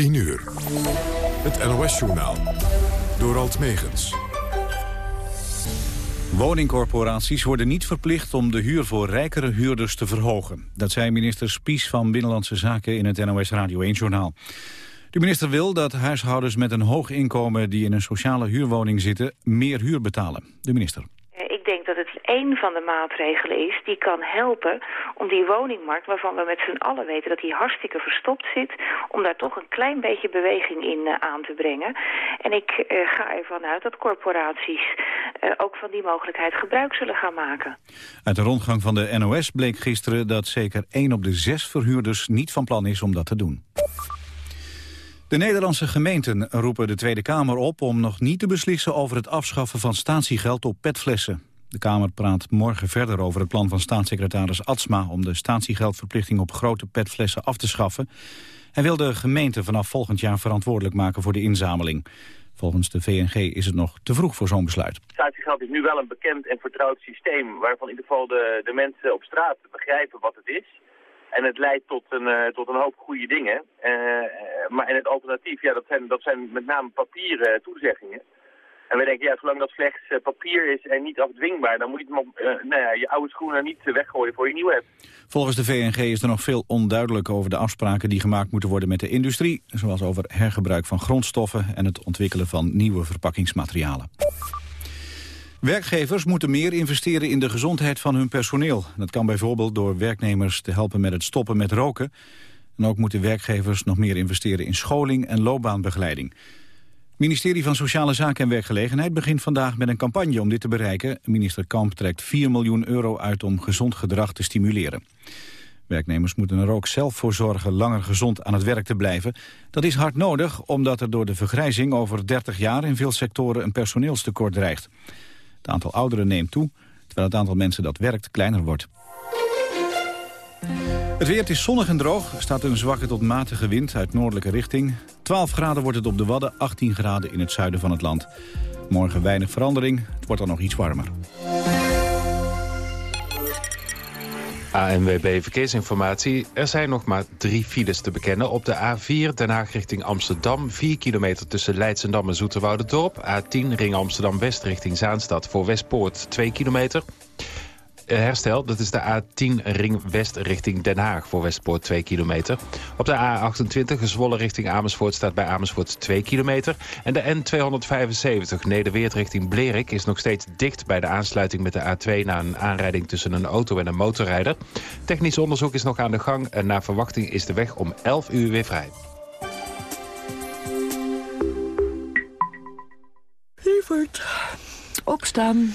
10 uur. Het NOS-journaal. Door Alt Megens. Woningcorporaties worden niet verplicht om de huur voor rijkere huurders te verhogen. Dat zei minister Spies van Binnenlandse Zaken in het NOS Radio 1-journaal. De minister wil dat huishoudens met een hoog inkomen die in een sociale huurwoning zitten meer huur betalen. De minister het één van de maatregelen is die kan helpen om die woningmarkt, waarvan we met z'n allen weten dat die hartstikke verstopt zit, om daar toch een klein beetje beweging in uh, aan te brengen. En ik uh, ga ervan uit dat corporaties uh, ook van die mogelijkheid gebruik zullen gaan maken. Uit de rondgang van de NOS bleek gisteren dat zeker één op de zes verhuurders niet van plan is om dat te doen. De Nederlandse gemeenten roepen de Tweede Kamer op om nog niet te beslissen over het afschaffen van statiegeld op petflessen. De Kamer praat morgen verder over het plan van staatssecretaris Atsma... om de statiegeldverplichting op grote petflessen af te schaffen. Hij wil de gemeente vanaf volgend jaar verantwoordelijk maken voor de inzameling. Volgens de VNG is het nog te vroeg voor zo'n besluit. Statiegeld is nu wel een bekend en vertrouwd systeem... waarvan in ieder geval de, de mensen op straat begrijpen wat het is... En het leidt tot een, uh, tot een hoop goede dingen. Uh, maar en het alternatief, ja, dat zijn, dat zijn met name papieren toezeggingen. En wij denken, ja, zolang dat slechts uh, papier is en niet afdwingbaar... dan moet je uh, nou je oude schoenen niet weggooien voor je nieuwe hebt. Volgens de VNG is er nog veel onduidelijk over de afspraken die gemaakt moeten worden met de industrie. Zoals over hergebruik van grondstoffen en het ontwikkelen van nieuwe verpakkingsmaterialen. Werkgevers moeten meer investeren in de gezondheid van hun personeel. Dat kan bijvoorbeeld door werknemers te helpen met het stoppen met roken. En ook moeten werkgevers nog meer investeren in scholing en loopbaanbegeleiding. Ministerie van Sociale Zaken en Werkgelegenheid begint vandaag met een campagne om dit te bereiken. Minister Kamp trekt 4 miljoen euro uit om gezond gedrag te stimuleren. Werknemers moeten er ook zelf voor zorgen langer gezond aan het werk te blijven. Dat is hard nodig, omdat er door de vergrijzing over 30 jaar in veel sectoren een personeelstekort dreigt. Het aantal ouderen neemt toe, terwijl het aantal mensen dat werkt kleiner wordt. Het weer is zonnig en droog. Er staat een zwakke tot matige wind uit noordelijke richting. 12 graden wordt het op de Wadden, 18 graden in het zuiden van het land. Morgen weinig verandering, het wordt dan nog iets warmer. ANWB Verkeersinformatie. Er zijn nog maar drie files te bekennen. Op de A4 Den Haag richting Amsterdam. 4 kilometer tussen Leidsendam en Zoeterwoude-dorp. A10 Ring Amsterdam-West richting Zaanstad voor Westpoort 2 kilometer. Eh, herstel. Dat is de A10 Ring West richting Den Haag voor Westpoort 2 kilometer. Op de A28 Gezwolle richting Amersfoort staat bij Amersfoort 2 kilometer. En de N275 Nederweert richting Blerik is nog steeds dicht bij de aansluiting met de A2... na een aanrijding tussen een auto en een motorrijder. Technisch onderzoek is nog aan de gang en naar verwachting is de weg om 11 uur weer vrij. Lieverd, opstaan.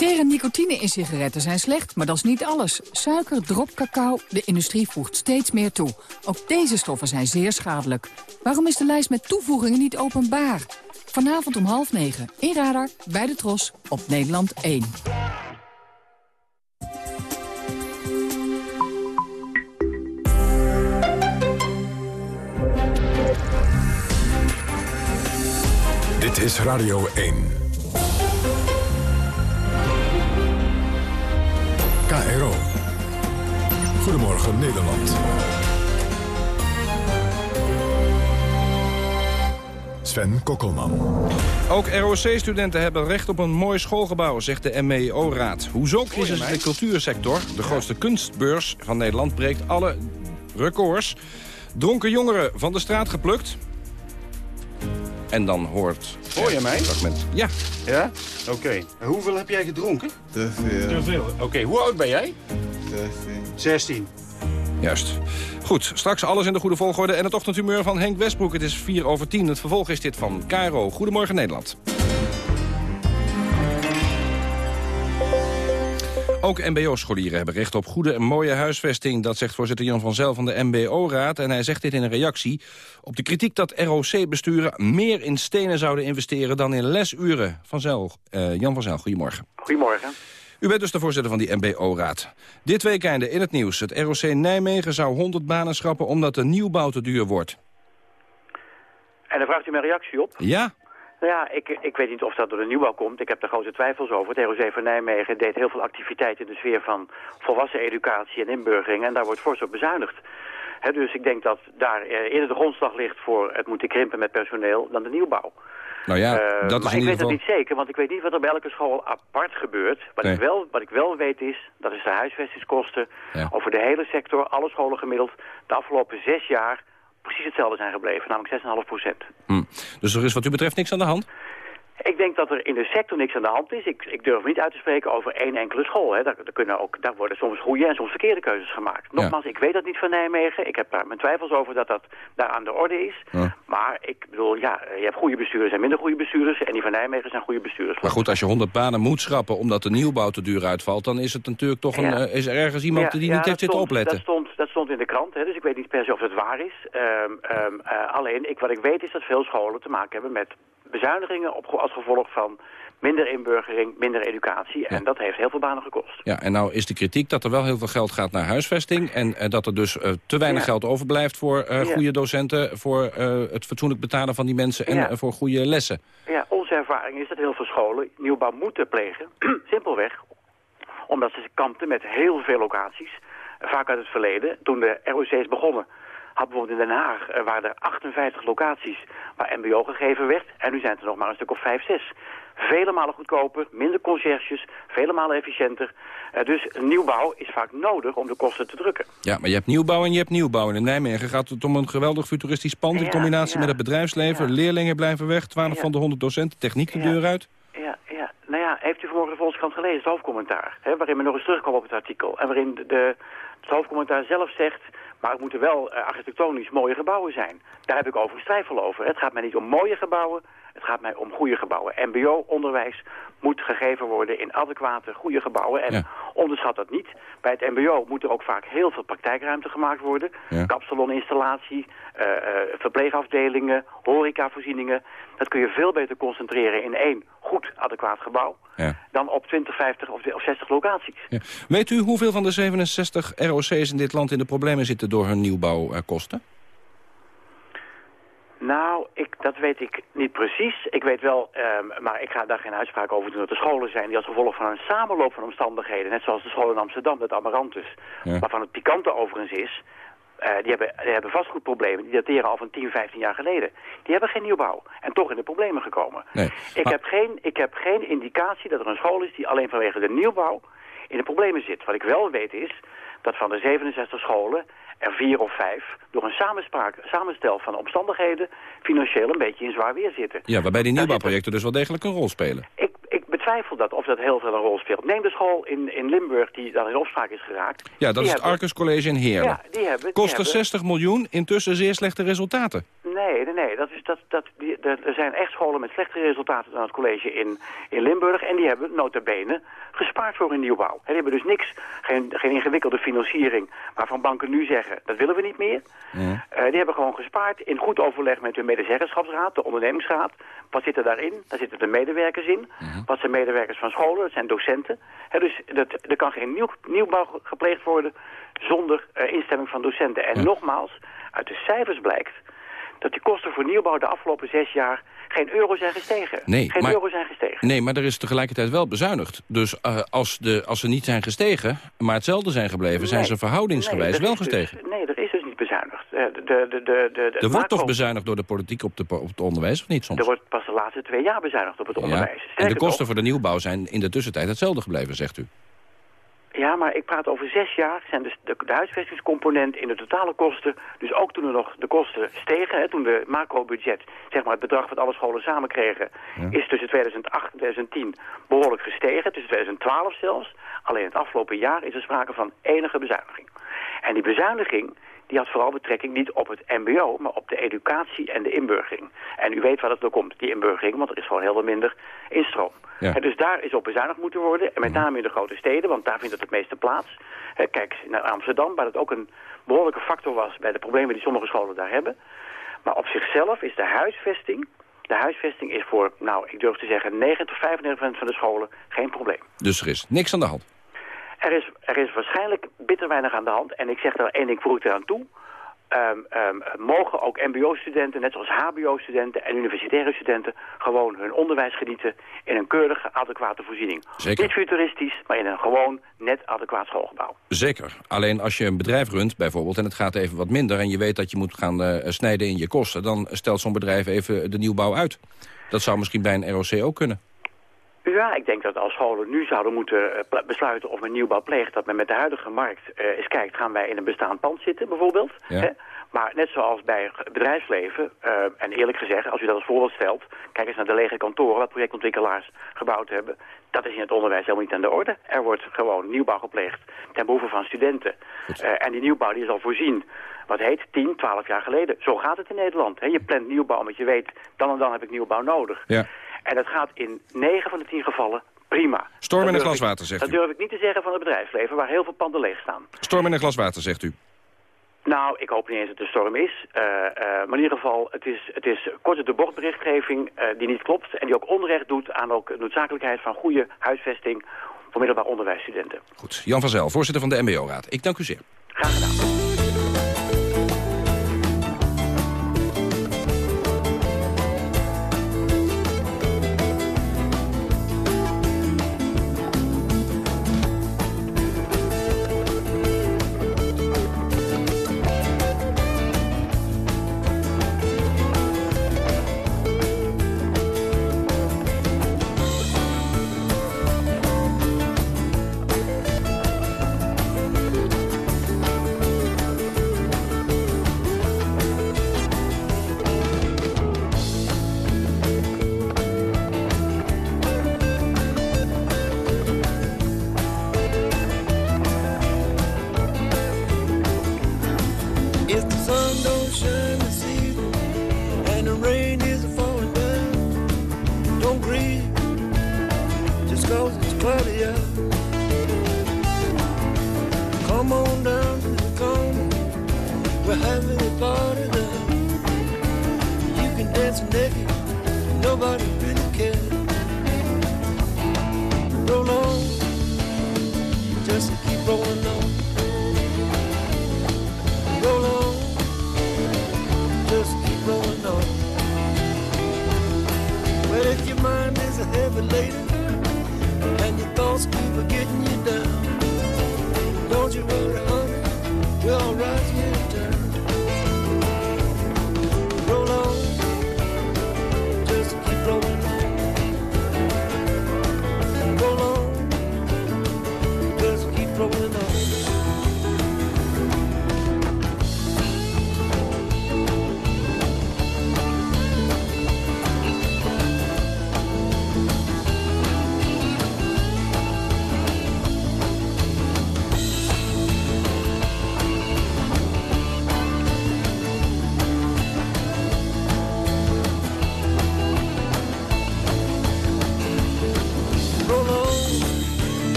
Tegen nicotine in sigaretten zijn slecht, maar dat is niet alles. Suiker, drop, cacao, de industrie voegt steeds meer toe. Ook deze stoffen zijn zeer schadelijk. Waarom is de lijst met toevoegingen niet openbaar? Vanavond om half negen, in Radar, bij de Tros, op Nederland 1. Dit is Radio 1. Goedemorgen Nederland. Sven Kokkelman. Ook ROC-studenten hebben recht op een mooi schoolgebouw, zegt de MEO-raad. Hoezo crisis de cultuursector? De grootste kunstbeurs van Nederland breekt alle records. Dronken jongeren van de straat geplukt. En dan hoort... Hoor je mij? Fragment. Ja. Ja? Oké. Hoeveel heb jij gedronken? Te veel. Te veel. Oké, hoe oud ben jij? 16. 16. Juist. Goed, straks alles in de goede volgorde en het ochtendhumeur van Henk Westbroek. Het is 4 over 10. Het vervolg is dit van Caro. Goedemorgen Nederland. Ook mbo-scholieren hebben recht op goede en mooie huisvesting. Dat zegt voorzitter Jan van Zel van de MBO-raad. En hij zegt dit in een reactie op de kritiek dat ROC-besturen... meer in stenen zouden investeren dan in lesuren. Van Zel, uh, Jan van Zel, goedemorgen. Goedemorgen. U bent dus de voorzitter van die MBO-raad. Dit weekende in het nieuws. Het ROC Nijmegen zou 100 banen schrappen omdat de nieuwbouw te duur wordt. En dan vraagt u mijn reactie op? Ja. Nou ja, ik, ik weet niet of dat door de nieuwbouw komt. Ik heb er grote twijfels over. Het ROC van Nijmegen deed heel veel activiteiten in de sfeer van volwassen educatie en inburgering. En daar wordt fors op bezuinigd. dus ik denk dat daar eh, eerder de grondslag ligt voor het moeten krimpen met personeel dan de nieuwbouw. Nou ja, uh, dat is maar in ik weet geval... het niet zeker, want ik weet niet wat er bij elke school apart gebeurt. Wat, Nee. ik, wel, wat ik wel weet is, dat is de huisvestingskosten Ja. over de hele sector, alle scholen gemiddeld, de afgelopen zes jaar precies hetzelfde zijn gebleven, namelijk 6,5 procent. Hm. Dus er is wat u betreft niks aan de hand? Ik denk dat er in de sector niks aan de hand is. Ik, ik durf niet uit te spreken over één enkele school. Hè. Daar, daar, kunnen ook, daar worden soms goede en soms verkeerde keuzes gemaakt. Nogmaals, ik weet dat niet van Nijmegen. Ik heb daar mijn twijfels over dat dat daar aan de orde is. Ja. Maar ik bedoel, ja, je hebt goede bestuurders en minder goede bestuurders. En die van Nijmegen zijn goede bestuurders. Maar goed, als je 100 banen moet schrappen omdat de nieuwbouw te duur uitvalt... dan is het natuurlijk toch een, Ja. eh, is er ergens iemand die niet heeft zitten stond- opletten. Dat stond, dat stond in de krant, hè, dus ik weet niet per se of het waar is. Ehm, ehm, eh, alleen, ik, wat ik weet is dat veel scholen te maken hebben met bezuinigingen op, als gevolg van minder inburgering, minder educatie. En dat heeft heel veel banen gekost. Ja, en nou is de kritiek dat er wel heel veel geld gaat naar huisvesting... en eh, dat er dus eh, te weinig Ja. geld overblijft voor Ja. goede docenten... voor het fatsoenlijk betalen van die mensen en voor goede lessen. Ja, onze ervaring is dat heel veel scholen nieuwbouw moeten plegen. Simpelweg omdat ze kampten met heel veel locaties. Vaak uit het verleden. Toen de ROC's begonnen, had bijvoorbeeld in Den Haag... er waren er 58 locaties waar mbo gegeven werd. En nu zijn het er nog maar een stuk of 5, 6. Vele malen goedkoper, minder conciërges, vele malen efficiënter. Eh, dus nieuwbouw is vaak nodig om de kosten te drukken. Ja, maar je hebt nieuwbouw en je hebt nieuwbouw. En in Nijmegen gaat het om een geweldig futuristisch pand... in combinatie ja. met het bedrijfsleven. Leerlingen blijven weg, 12 Ja. van de 100 docenten, techniek de deur uit. Ja, ja. Nou ja, heeft u vanmorgen de Volkskrant gelezen, het hoofdcommentaar? Hè, waarin we nog eens terugkomen op het artikel. En waarin de, de, het hoofdcommentaar zelf zegt... maar het moeten wel eh, architectonisch mooie gebouwen zijn. Daar heb ik overigens twijfel over. Het gaat mij niet om mooie gebouwen, het gaat mij om goede gebouwen. MBO-onderwijs moet gegeven worden in adequate, goede gebouwen. En Ja. onderschat dat niet. Bij het mbo moet er ook vaak heel veel praktijkruimte gemaakt worden. Ja. Kapsaloninstallatie, eh, eh, verpleegafdelingen, horecavoorzieningen. Dat kun je veel beter concentreren in één goed, adequaat gebouw... Ja. dan op 20, 50 of, of 60 locaties. Ja. Weet u hoeveel van de 67 ROC's in dit land in de problemen zitten door hun nieuwbouwkosten? Nou, ik, dat weet ik niet precies. Ik weet wel, ehm, maar ik ga daar geen uitspraak over doen... dat er scholen zijn die als gevolg van een samenloop van omstandigheden... net zoals de school in Amsterdam, het Amarantus... Ja. waarvan het pikante overigens is... eh, die, hebben, die hebben vastgoedproblemen, die dateren al van 10, 15 jaar geleden. Die hebben geen nieuwbouw en toch in de problemen gekomen. Nee. Ik, heb geen, ik heb geen indicatie dat er een school is die alleen vanwege de nieuwbouw in de problemen zit. Wat ik wel weet is dat van de 67 scholen er vier of vijf door een samenspraak, samenstel van omstandigheden financieel een beetje in zwaar weer zitten. Ja, waarbij die nieuwbouwprojecten dus wel degelijk een rol spelen. Ik betwijfel dat of dat heel veel een rol speelt. Neem de school in, in Limburg die dan in opspraak is geraakt. Ja, dat Die is het Arcus College in Heerlen. Ja, die hebben... die Kost hebben- 60 miljoen, intussen zeer slechte resultaten. Nee, nee, nee. Dat is, dat, dat, die, er zijn echt scholen met slechtere resultaten dan het college in, in Limburg. En die hebben nota bene gespaard voor hun nieuwbouw. En die hebben dus niks, geen, geen ingewikkelde financiering waarvan banken nu zeggen, dat willen we niet meer. Ja. Eh, die hebben gewoon gespaard in goed overleg met hun medezeggenschapsraad, de ondernemingsraad. Wat zit er daarin? Daar zitten de medewerkers in. Wat zijn medewerkers van scholen? Dat zijn docenten. Dus dat, er kan geen nieuw, nieuwbouw ge- gepleegd worden zonder eh, instemming van docenten. En nogmaals, uit de cijfers blijkt dat die kosten voor nieuwbouw de afgelopen zes jaar geen euro zijn gestegen. Nee, geen maar- euro zijn gestegen. Nee, maar er is tegelijkertijd wel bezuinigd. Dus eh, als, de, als ze niet zijn gestegen, maar hetzelfde zijn gebleven... zijn ze verhoudingsgewijs Nee, er wel dus- gestegen. nee, er is dus niet bezuinigd. Eh, De, er wordt toch bezuinigd door de politiek op, de, op het onderwijs, of niet soms? Er wordt pas de laatste twee jaar bezuinigd op het Ja. onderwijs. En de kosten voor de nieuwbouw zijn in de tussentijd hetzelfde gebleven, zegt u. Ja, maar ik praat over zes jaar. Zijn dus de, de huisvestingscomponent in de totale kosten. Dus ook toen er nog de kosten stegen. Hè, toen de macrobudget, zeg maar het bedrag wat alle scholen samen kregen... is tussen 2008 en 2010 behoorlijk gestegen. Tussen 2012 zelfs. Alleen het afgelopen jaar is er sprake van enige bezuiniging. En die bezuiniging die had vooral betrekking niet op het mbo, maar op de educatie en de inburgering. En u weet waar dat door komt, die inburgering, want er is gewoon heel veel minder instroom. Ja. En dus daar is op bezuinigd moeten worden, en met name in de grote steden, want daar vindt het het meeste plaats. Kijk naar Amsterdam, waar het ook een behoorlijke factor was bij de problemen die sommige scholen daar hebben. Maar op zichzelf is de huisvesting, de huisvesting is voor, nou, ik durf te zeggen, 90 tot 95% van de scholen geen probleem. Dus er is niks aan de hand. Er is, er is waarschijnlijk bitter weinig aan de hand. En ik zeg daar één ding, voeg ik eraan toe. Ehm, ehm, mogen ook mbo-studenten, net zoals hbo-studenten en universitaire studenten... gewoon hun onderwijs genieten in een keurige, adequate voorziening. Zeker. Niet futuristisch, maar in een gewoon net adequaat schoolgebouw. Zeker. Alleen als je een bedrijf runt bijvoorbeeld en het gaat even wat minder... en je weet dat je moet gaan eh, snijden in je kosten... dan stelt zo'n bedrijf even de nieuwbouw uit. Dat zou misschien bij een ROC ook kunnen. Ja, ik denk dat als scholen nu zouden moeten eh, besluiten of men nieuwbouw pleegt... dat men met de huidige markt eh, eens kijkt, gaan wij in een bestaand pand zitten bijvoorbeeld? Ja. Hè? Maar net zoals bij het bedrijfsleven, eh, en eerlijk gezegd, als u dat als voorbeeld stelt... kijk eens naar de lege kantoren wat projectontwikkelaars gebouwd hebben. Dat is in het onderwijs helemaal niet aan de orde. Er wordt gewoon nieuwbouw gepleegd ten behoeve van studenten. En die nieuwbouw die is al voorzien, wat heet, 10, 12 jaar geleden. Zo gaat het in Nederland. Hè? Je plant nieuwbouw omdat je weet, dan en dan heb ik nieuwbouw nodig. Ja. En dat gaat in 9 van de 10 gevallen prima. Storm in Dat een glas water, zegt Dat u. durf ik niet te zeggen van het bedrijfsleven, waar heel veel panden leeg staan. Storm in een glas water, zegt u. Nou, ik hoop niet eens dat het een storm is. Eh, eh, maar in ieder geval, het is, het is korte de bocht berichtgeving eh, die niet klopt... en die ook onrecht doet aan ook de noodzakelijkheid van goede huisvesting... voor middelbaar onderwijsstudenten. Goed. Jan van Zel, voorzitter van de MBO-raad. Ik dank u zeer. Graag gedaan.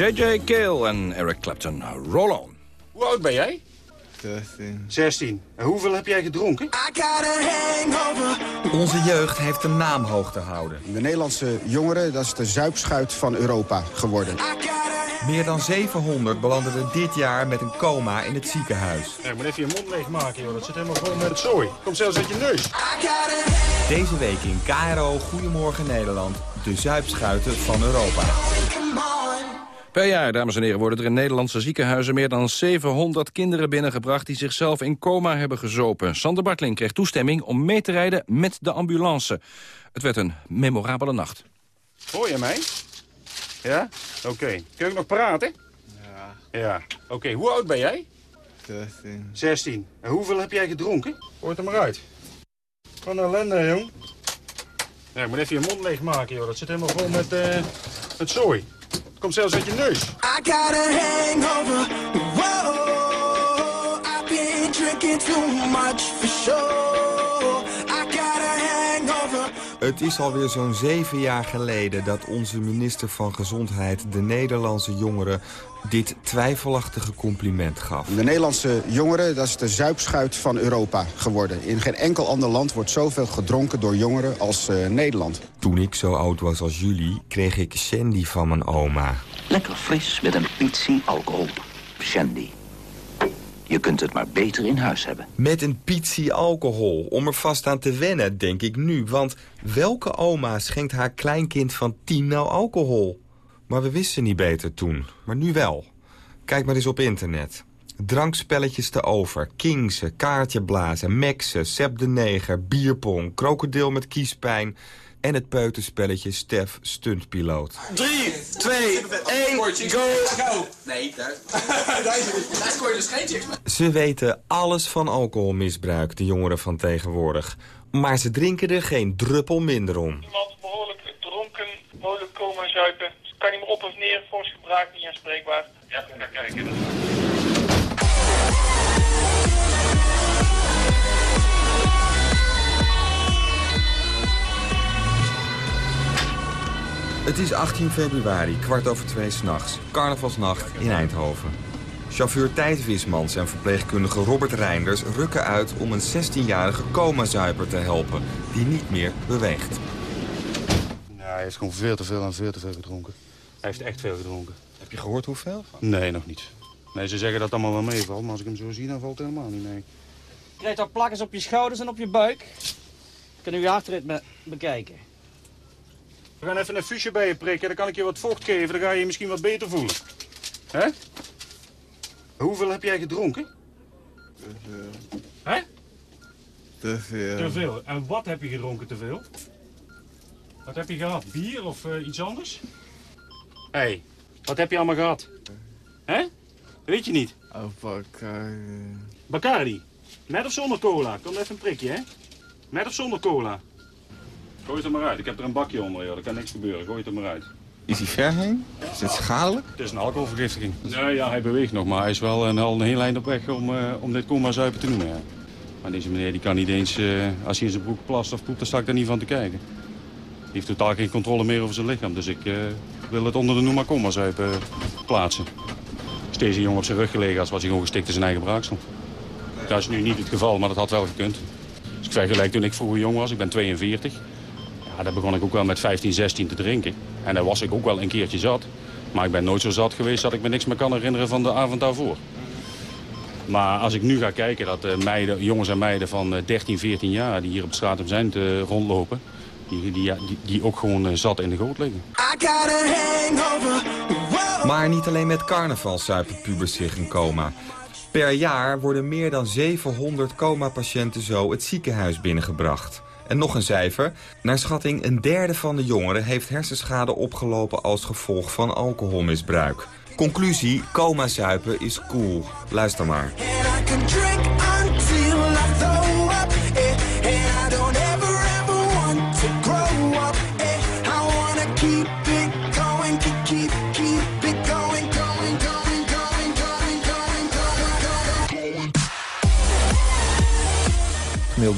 J.J. Cale en Eric Clapton. Roll on. Hoe oud ben jij? 16. 16. En hoeveel heb jij gedronken? Onze jeugd heeft een naam hoog te houden. De Nederlandse jongeren, dat is de zuipschuit van Europa geworden. Meer dan 700 belanden dit jaar met een coma in het ziekenhuis. Ja, moet even je mond leegmaken, joh. Dat zit helemaal vol met het zooi. Komt zelfs uit je neus. Deze week in KRO Goedemorgen Nederland. De zuipschuiten van Europa. Per jaar, dames en heren, worden er in Nederlandse ziekenhuizen... meer dan 700 kinderen binnengebracht die zichzelf in coma hebben gezopen. Sander Bartling kreeg toestemming om mee te rijden met de ambulance. Het werd een memorabele nacht. Hoor je mij? Ja? Oké. Kun je nog praten? Ja. Ja. Oké, hoe oud ben jij? 16. 16. En hoeveel heb jij gedronken? Hoort er maar uit. Wat een ellende, jong. Ja, ik moet even je mond leegmaken, joh. Dat zit helemaal vol met, eh met zooi. Komt zelfs uit je neus. I got a hangover. Whoa, I've been drinking too much for sure. Het is alweer zo'n zeven jaar geleden dat onze minister van Gezondheid... de Nederlandse jongeren dit twijfelachtige compliment gaf. De Nederlandse jongeren, dat is de zuipschuit van Europa geworden. In geen enkel ander land wordt zoveel gedronken door jongeren als eh, Nederland. Toen ik zo oud was als jullie, kreeg ik shandy van mijn oma. Lekker fris met een pitsie alcohol. Shandy. Je kunt het maar beter in huis hebben. Met een pitsie alcohol, om er vast aan te wennen, denk ik nu. Want welke oma schenkt haar kleinkind van tien nou alcohol? Maar we wisten niet beter toen, maar nu wel. Kijk maar eens op internet. Drankspelletjes te over, kingsen, kaartje blazen, meksen, sep de neger, bierpong, krokodil met kiespijn... en het peuterspelletje Stef Stuntpiloot. 3, 2, 1, go! Go! Nee, daar, daar scoor je dus geen chicks. Ze weten alles van alcoholmisbruik, de jongeren van tegenwoordig. Maar ze drinken er geen druppel minder om. Iemand behoorlijk dronken, behoorlijk coma zuipen. Kan niet meer op of neer, fors gebruik, niet aanspreekbaar. Ja, naar kijken. Het is 18 februari, kwart over twee s'nachts. Carnavalsnacht in Eindhoven. Chauffeur Thijs Wismans en verpleegkundige Robert Reinders rukken uit om een 16-jarige coma-zuiper te helpen... die niet meer beweegt. Nou, hij heeft gewoon veel te veel en veel te veel gedronken. Hij heeft echt veel gedronken. Heb je gehoord hoeveel? Nee, nog niet. Nee, ze zeggen dat het allemaal wel meevalt, maar als ik hem zo zie, dan valt het helemaal niet mee. Je krijgt al plakkers op je schouders en op je buik. Kunnen we je hartritme bekijken. We gaan even een fusje bij je prikken, dan kan ik je wat vocht geven, dan ga je je misschien wat beter voelen. Hè? Hoeveel heb jij gedronken? Te veel. Hè? Te veel. Te veel. En wat heb je gedronken te veel? Wat heb je gehad? Bier of eh, iets anders? Hé, hey, wat heb je allemaal gehad? Hè? Weet je niet? Bacardi. Bacardi. Met of zonder cola? Kom even een prikje, hè? Met of zonder cola? Gooi het er maar uit. Ik heb er een bakje onder, joh. Er kan niks gebeuren. Gooi het er maar uit. Is hij ver heen? Is het schadelijk? Het is een alcoholvergiftiging. Nee, ja, hij beweegt nog, maar hij is wel een, al een heel eind op weg om, eh, om dit coma zuipen te noemen. Ja. Maar deze meneer die kan niet eens, eh, als hij in zijn broek plast of poept, dan sta ik daar niet van te kijken. Die heeft totaal geen controle meer over zijn lichaam, dus ik eh, wil het onder de noemer coma zuipen plaatsen. Is deze jongen op zijn rug gelegen als was hij gewoon gestikt in zijn eigen braaksel. Dat is nu niet het geval, maar dat had wel gekund. Als ik vergelijk toen ik vroeger jong was, ik ben 42... Ja, daar begon ik ook wel met 15, 16 te drinken. En daar was ik ook wel een keertje zat. Maar ik ben nooit zo zat geweest dat ik me niks meer kan herinneren van de avond daarvoor. Maar als ik nu ga kijken dat eh, meiden, jongens en meiden van eh, 13, 14 jaar... die hier op de straat zijn te rondlopen... Die, die, die, die ook gewoon eh, zat in de goot liggen. Maar niet alleen met carnaval zuipen pubers zich in coma. Per jaar worden meer dan 700 coma-patiënten zo het ziekenhuis binnengebracht. En nog een cijfer. Naar schatting een derde van de jongeren heeft hersenschade opgelopen als gevolg van alcoholmisbruik. Conclusie, coma-zuipen is cool. Luister maar.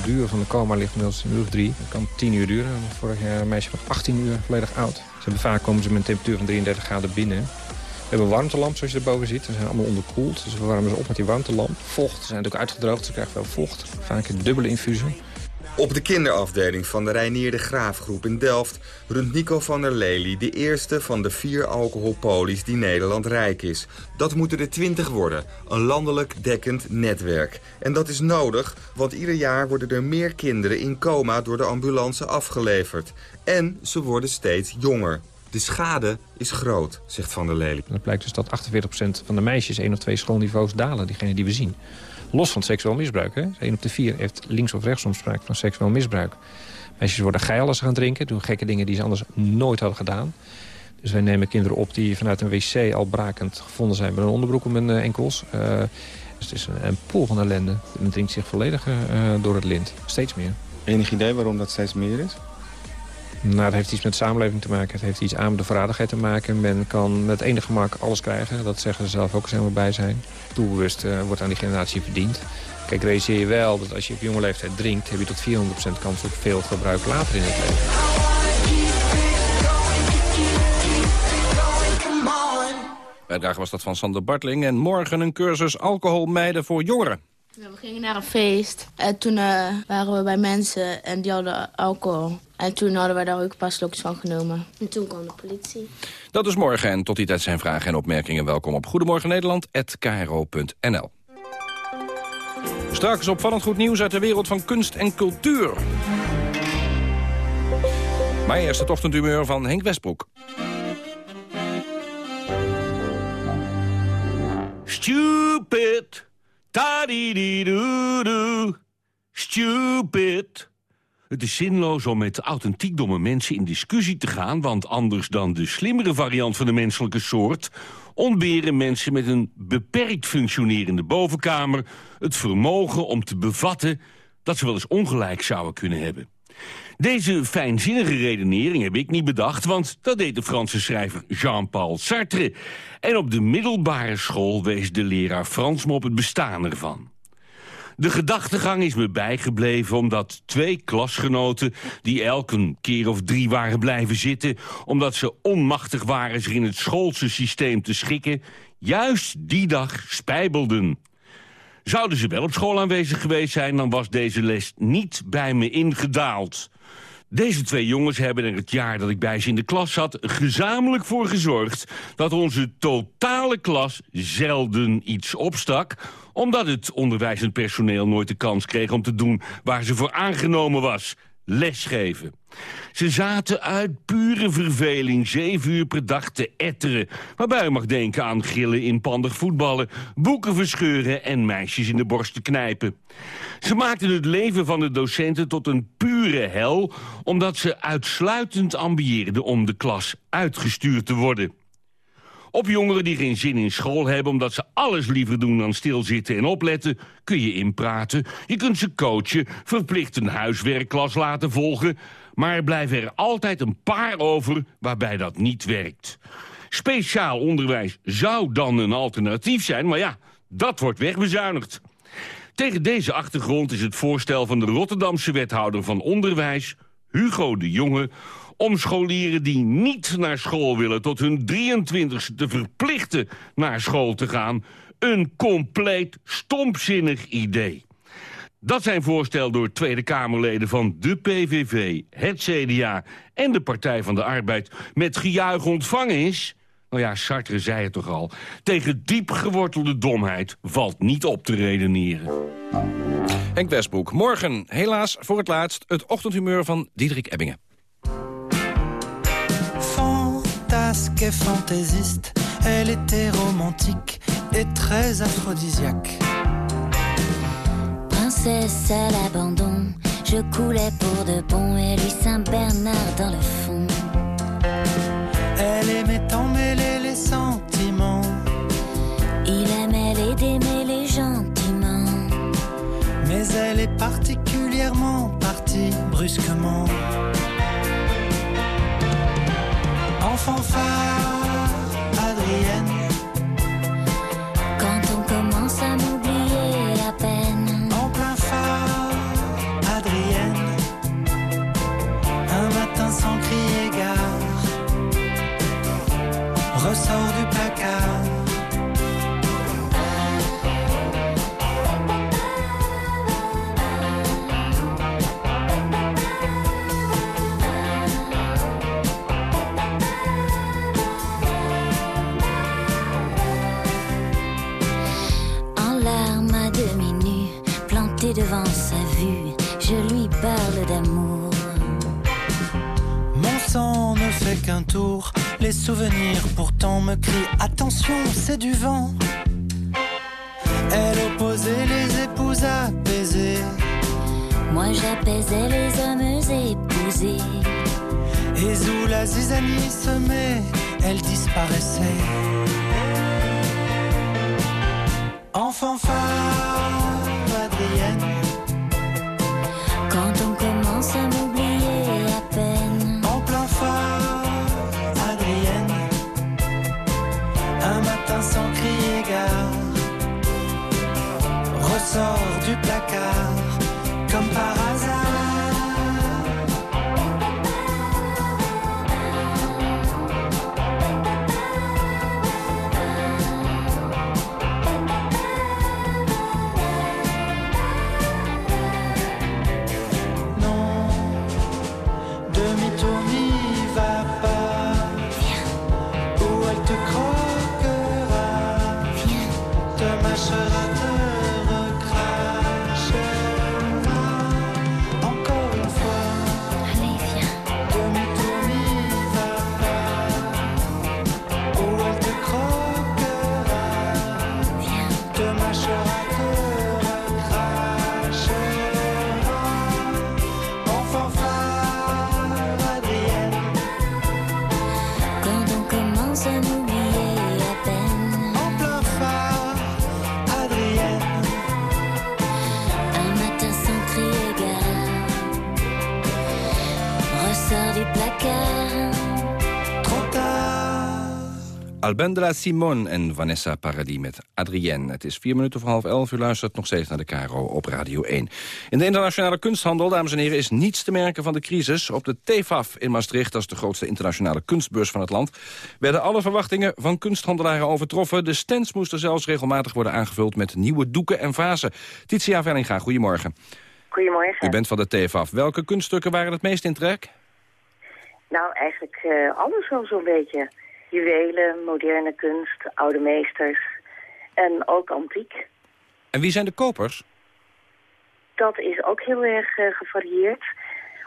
Duur van de coma ligt inmiddels een uur of drie. Dat kan 10 uur duren. Vorig jaar een meisje van 18 uur volledig oud. Ze hebben, vaak komen ze met een temperatuur van 33 graden binnen. We hebben een warmtelamp zoals je erboven ziet. Ze zijn allemaal onderkoeld. Dus we warmen ze op met die warmtelamp. Vocht. Ze zijn natuurlijk uitgedroogd. Ze krijgen veel vocht. Vaak een dubbele infusie. Op de kinderafdeling van de Reinier de Graafgroep in Delft... runt Nico van der Lely de eerste van de vier alcoholpolies die Nederland rijk is. Dat moeten er twintig worden. Een landelijk dekkend netwerk. En dat is nodig, want ieder jaar worden er meer kinderen in coma... door de ambulance afgeleverd. En ze worden steeds jonger. De schade is groot, zegt Van der Lely. Dan blijkt dus dat 48% van de meisjes één of twee schoolniveaus dalen, diegene die we zien. Los van seksueel misbruik. Hè? 1 op de 4 heeft links of rechtsom sprake van seksueel misbruik. Meisjes worden geil als ze gaan drinken, doen gekke dingen die ze anders nooit hadden gedaan. Dus wij nemen kinderen op die vanuit een wc al brakend gevonden zijn met een onderbroek om hun eh, enkels. Uh, dus het is een, een pool van ellende. Men drinkt zich volledig uh, door het lint. Steeds meer. Enig idee waarom dat steeds meer is? Nou, het heeft iets met samenleving te maken. Het heeft iets aan de verradigheid te maken. Men kan met enig gemak alles krijgen. Dat zeggen ze zelf ook ze helemaal bij zijn. Doelbewust uh, wordt aan die generatie verdiend. Kijk, realiseer je wel dat als je op jonge leeftijd drinkt... heb je tot 400% kans op veel gebruik later in het leven. Bijdrage was dat van Sander Bartling. En morgen een cursus alcohol mijden voor jongeren. Ja, we gingen naar een feest en toen uh, waren we bij mensen en die hadden alcohol. En toen hadden we daar ook een paar slokjes van genomen. En toen kwam de politie. Dat is morgen en tot die tijd zijn vragen en opmerkingen welkom op Goedemorgen Nederland@kro.nl. Straks opvallend goed nieuws uit de wereld van kunst en cultuur. Maar eerst het ochtendhumeur van Henk Westbroek. Stupid. Ta-di-di-do-do. Stupid. Het is zinloos om met authentiek domme mensen in discussie te gaan... want anders dan de slimmere variant van de menselijke soort... ontberen mensen met een beperkt functionerende bovenkamer... het vermogen om te bevatten dat ze wel eens ongelijk zouden kunnen hebben. Deze fijnzinnige redenering heb ik niet bedacht... want dat deed de Franse schrijver Jean-Paul Sartre. En op de middelbare school wees de leraar Frans me op het bestaan ervan. De gedachtegang is me bijgebleven omdat twee klasgenoten... die elk een keer of drie waren blijven zitten... omdat ze onmachtig waren zich in het schoolse systeem te schikken... juist die dag spijbelden. Zouden ze wel op school aanwezig geweest zijn... dan was deze les niet bij me ingedaald. Deze twee jongens hebben er het jaar dat ik bij ze in de klas zat... gezamenlijk voor gezorgd dat onze totale klas zelden iets opstak... omdat het onderwijzend personeel nooit de kans kreeg om te doen... waar ze voor aangenomen was, lesgeven. Ze zaten uit pure verveling zeven uur per dag te etteren... waarbij je mag denken aan gillen in pandig voetballen... boeken verscheuren en meisjes in de borst te knijpen. Ze maakten het leven van de docenten tot een pure hel... omdat ze uitsluitend ambieerden om de klas uitgestuurd te worden. Op jongeren die geen zin in school hebben... omdat ze alles liever doen dan stilzitten en opletten... kun je inpraten, je kunt ze coachen... verplicht een huiswerkklas laten volgen... maar er blijven er altijd een paar over waarbij dat niet werkt. Speciaal onderwijs zou dan een alternatief zijn... maar ja, dat wordt wegbezuinigd. Tegen deze achtergrond is het voorstel van de Rotterdamse wethouder van Onderwijs... Hugo de Jonge om scholieren die niet naar school willen... tot hun 23 te verplichten naar school te gaan... een compleet stompzinnig idee. Dat zijn voorstel door Tweede Kamerleden van de PVV, het CDA... en de Partij van de Arbeid met gejuich ontvangen is... Nou ja, Sartre zei het toch al. Tegen diep gewortelde domheid valt niet op te redeneren. Henk Westbroek, morgen helaas voor het laatst... het ochtendhumeur van Diederik Ebbingen. Et fantaisiste. Elle était romantique et très aphrodisiaque. Princesse à l'abandon, je coulais pour de bon et lui Saint-Bernard dans le fond. Elle aimait emmêler les sentiments. Il aimait les démêler gentiment. Mais elle est particulièrement partie brusquement. En fanfare, Adrienne. Les souvenirs pourtant me crient attention, c'est du vent. Elle opposait les épouses apaisées. Moi j'apaisais les hommes épousés. Et où la zizanie semait, elle disparaissait. En fanfare, Adrienne. Ressort du placard, comme par hasard. Albendra Simon en Vanessa Paradis met Adrienne. Het is vier minuten voor half elf. U luistert nog steeds naar de KRO op Radio 1. In de internationale kunsthandel, dames en heren, is niets te merken van de crisis. Op de TFAF in Maastricht, dat is de grootste internationale kunstbeurs van het land... werden alle verwachtingen van kunsthandelaren overtroffen. De stands moesten zelfs regelmatig worden aangevuld met nieuwe doeken en vazen. Titia Vellinga, goedemorgen. Goedemorgen. U bent van de TFAF. Welke kunststukken waren het meest in trek? Nou, eigenlijk eh, alles wel zo'n beetje. Juwelen, moderne kunst, oude meesters en ook antiek. En wie zijn de kopers? Dat is ook heel erg eh, gevarieerd.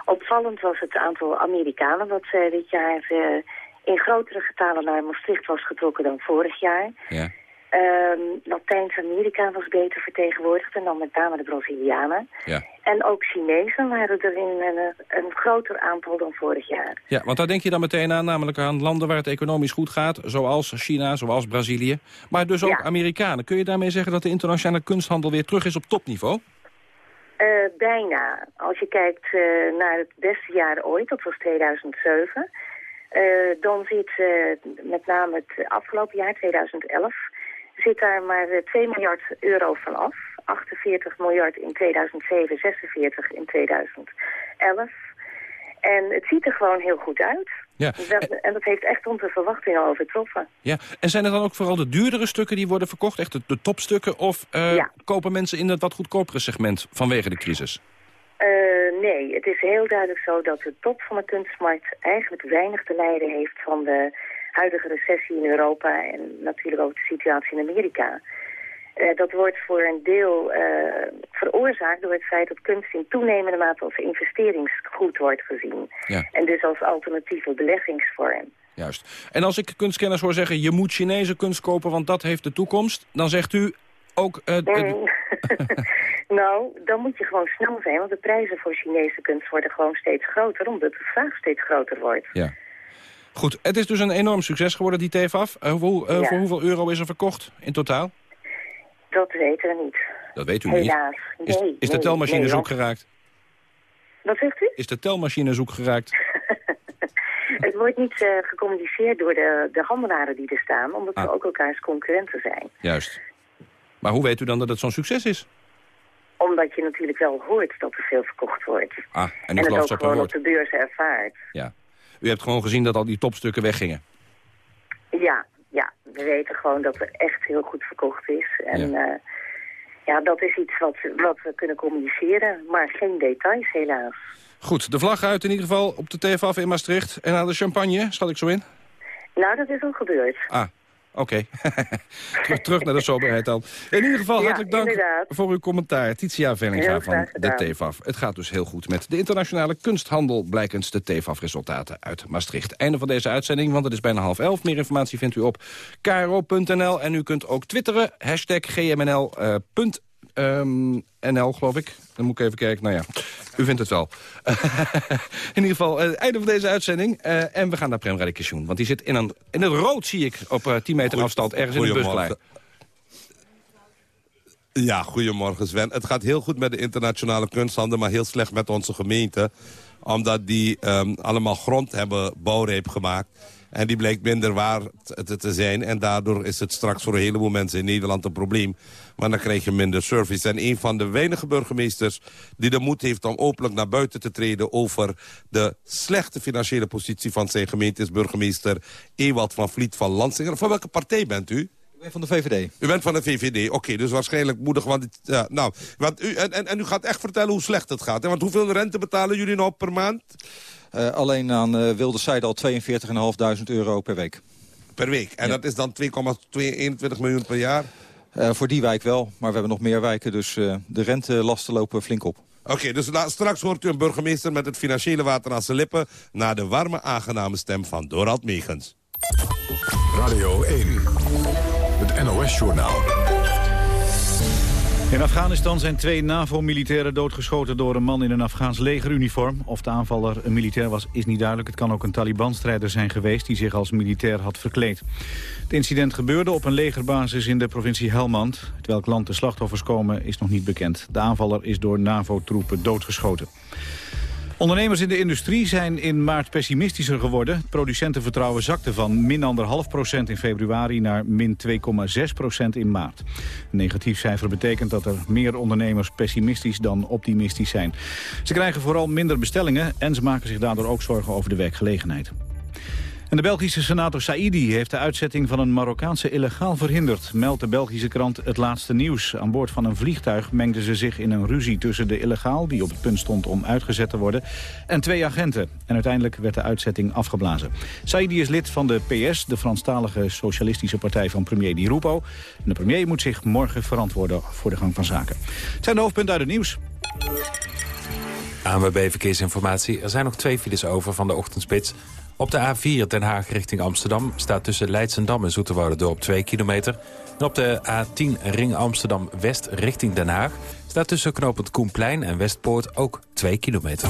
Opvallend was het aantal Amerikanen dat eh, dit jaar eh, in grotere getalen naar Maastricht was getrokken dan vorig jaar. Ja. Ehm, Latijns-Amerika was beter vertegenwoordigd en dan met name de Brazilianen. Ja. En ook Chinezen waren er in een, een groter aantal dan vorig jaar. Ja, want daar denk je dan meteen aan, namelijk aan landen waar het economisch goed gaat, zoals China, zoals Brazilië. Maar dus ook Ja. Amerikanen. Kun je daarmee zeggen dat de internationale kunsthandel weer terug is op topniveau? Eh, bijna. Als je kijkt eh, naar het beste jaar ooit, dat was 2007... eh, dan zit met name het afgelopen jaar, 2011... zit daar maar eh, 2 miljard euro van af. 48 miljard in 2007, 46 in 2011. En het ziet er gewoon heel goed uit. Ja. Dat- en dat heeft echt onze verwachtingen overtroffen. Ja, en zijn het dan ook vooral de duurdere stukken die worden verkocht, echt de, de topstukken? Of eh, Ja. kopen mensen in het wat goedkopere segment vanwege de crisis? Eh, nee, het is heel duidelijk zo dat de top van de kunstmarkt eigenlijk weinig te lijden heeft van de huidige recessie in Europa en natuurlijk ook de situatie in Amerika. Eh, dat wordt voor een deel eh, veroorzaakt door het feit dat kunst in toenemende mate als investeringsgoed wordt gezien. Ja. En dus als alternatieve beleggingsvorm. Juist. En als ik kunstkenners hoor zeggen, je moet Chinese kunst kopen, want dat heeft de toekomst, dan zegt u ook... eh, Mm. nou, dan moet je gewoon snel zijn, want de prijzen voor Chinese kunst worden gewoon steeds groter, omdat de vraag steeds groter wordt. Ja. Goed, het is dus een enorm succes geworden, die TFAF. Hoe- Ja. Voor hoeveel euro is er verkocht in totaal? Dat weten we niet. Dat weet u Helaas. niet. Is, Nee, is de nee, telmachine nee, zoek geraakt? Wat zegt u? Is de telmachine zoek geraakt? Het wordt niet eh, gecommuniceerd door de, de handelaren die er staan, omdat Ah. we ook elkaars concurrenten zijn. Juist. Maar hoe weet u dan dat het zo'n succes is? Omdat je natuurlijk wel hoort dat er veel verkocht wordt. Ah, en En, het ook gewoon op de beurs ervaart. Ja. U hebt gewoon gezien dat al die topstukken weggingen. Ja, ja, we weten gewoon dat er echt heel goed verkocht is. En ja, ja dat is iets wat, wat we kunnen communiceren, maar geen details helaas. Goed, de vlag uit in ieder geval op de TFAF in Maastricht. En aan de champagne, schat ik zo in? Nou, dat is al gebeurd. Ah, Oké. terug, terug naar de soberheid dan. In ieder geval Ja, hartelijk dank inderdaad. voor uw commentaar. Titia Vellinga van de. TFAF. Het gaat dus heel goed met de internationale kunsthandel... blijkens de TFAF-resultaten uit Maastricht. Einde van deze uitzending, want het is bijna half elf. Meer informatie vindt u op kro.nl. En u kunt ook twitteren, hashtag gmnl. Eh, ehm, NL, geloof ik. Dan moet ik even kijken. Nou ja, u vindt het wel. in ieder geval, eh, einde van deze uitzending. Eh, en we gaan naar Prem Radikation. Want die zit in, een, in het rood, zie ik, op eh 10 meter afstand. Ergens in de. Goedemorgen. Ja, goedemorgen Sven. Het gaat heel goed met de internationale kunsthandel, maar heel slecht met onze gemeente. Omdat die ehm, allemaal grond hebben bouwreep gemaakt. En die blijkt minder waar te, te zijn. En daardoor is het straks voor een heleboel mensen in Nederland een probleem. Maar dan krijg je minder service. En een van de weinige burgemeesters die de moed heeft om openlijk naar buiten te treden... over de slechte financiële positie van zijn gemeente... is burgemeester Ewald van Vliet van Lansingen. Van welke partij bent u? van de VVD. U bent van de VVD, oké, dus waarschijnlijk moedig. Want, ja, nou, want u, en, en, en u gaat echt vertellen hoe slecht het gaat. Hè? Want hoeveel rente betalen jullie nou per maand? Eh, alleen aan eh Wilde Zijde al 42.500 euro per week. Per week. En dat is dan 2,21 miljoen per jaar? Eh, voor die wijk wel, maar we hebben nog meer wijken, dus eh, de rentelasten lopen flink op. Oké, dus straks hoort u een burgemeester met het financiële water aan zijn lippen... naar de warme, aangename stem van Dorald Megens. Radio 1, het NOS-journaal. In Afghanistan zijn twee NAVO-militairen doodgeschoten door een man in een Afghaans legeruniform. Of de aanvaller een militair was, is niet duidelijk. Het kan ook een Taliban-strijder zijn geweest die zich als militair had verkleed. Het incident gebeurde op een legerbasis in de provincie Helmand. Uit welk land de slachtoffers komen is nog niet bekend. De aanvaller is door NAVO-troepen doodgeschoten. Ondernemers in de industrie zijn in maart pessimistischer geworden. Producentenvertrouwen zakte van min 1,5 procent in februari naar min 2,6 procent in maart. Een negatief cijfer betekent dat er meer ondernemers pessimistisch dan optimistisch zijn. Ze krijgen vooral minder bestellingen en ze maken zich daardoor ook zorgen over de werkgelegenheid. De Belgische senator Saidi heeft de uitzetting van een Marokkaanse illegaal verhinderd, meldt de Belgische krant Het Laatste Nieuws. Aan boord van een vliegtuig mengden ze zich in een ruzie tussen de illegaal, die op het punt stond om uitgezet te worden, en twee agenten. En uiteindelijk werd de uitzetting afgeblazen. Saidi is lid van de PS, de Franstalige socialistische partij van premier Di Rupo. En de premier moet zich morgen verantwoorden voor de gang van zaken. Het zijn de hoofdpunten uit het nieuws. ANWB Verkeersinformatie. Er zijn nog twee files over van de ochtendspits. Op de A4 Den Haag richting Amsterdam staat tussen Leidsendam en Zoeterwoude-dorp 2 kilometer. En op de A10 Ring Amsterdam-West richting Den Haag staat tussen knooppunt Koenplein en Westpoort ook 2 kilometer.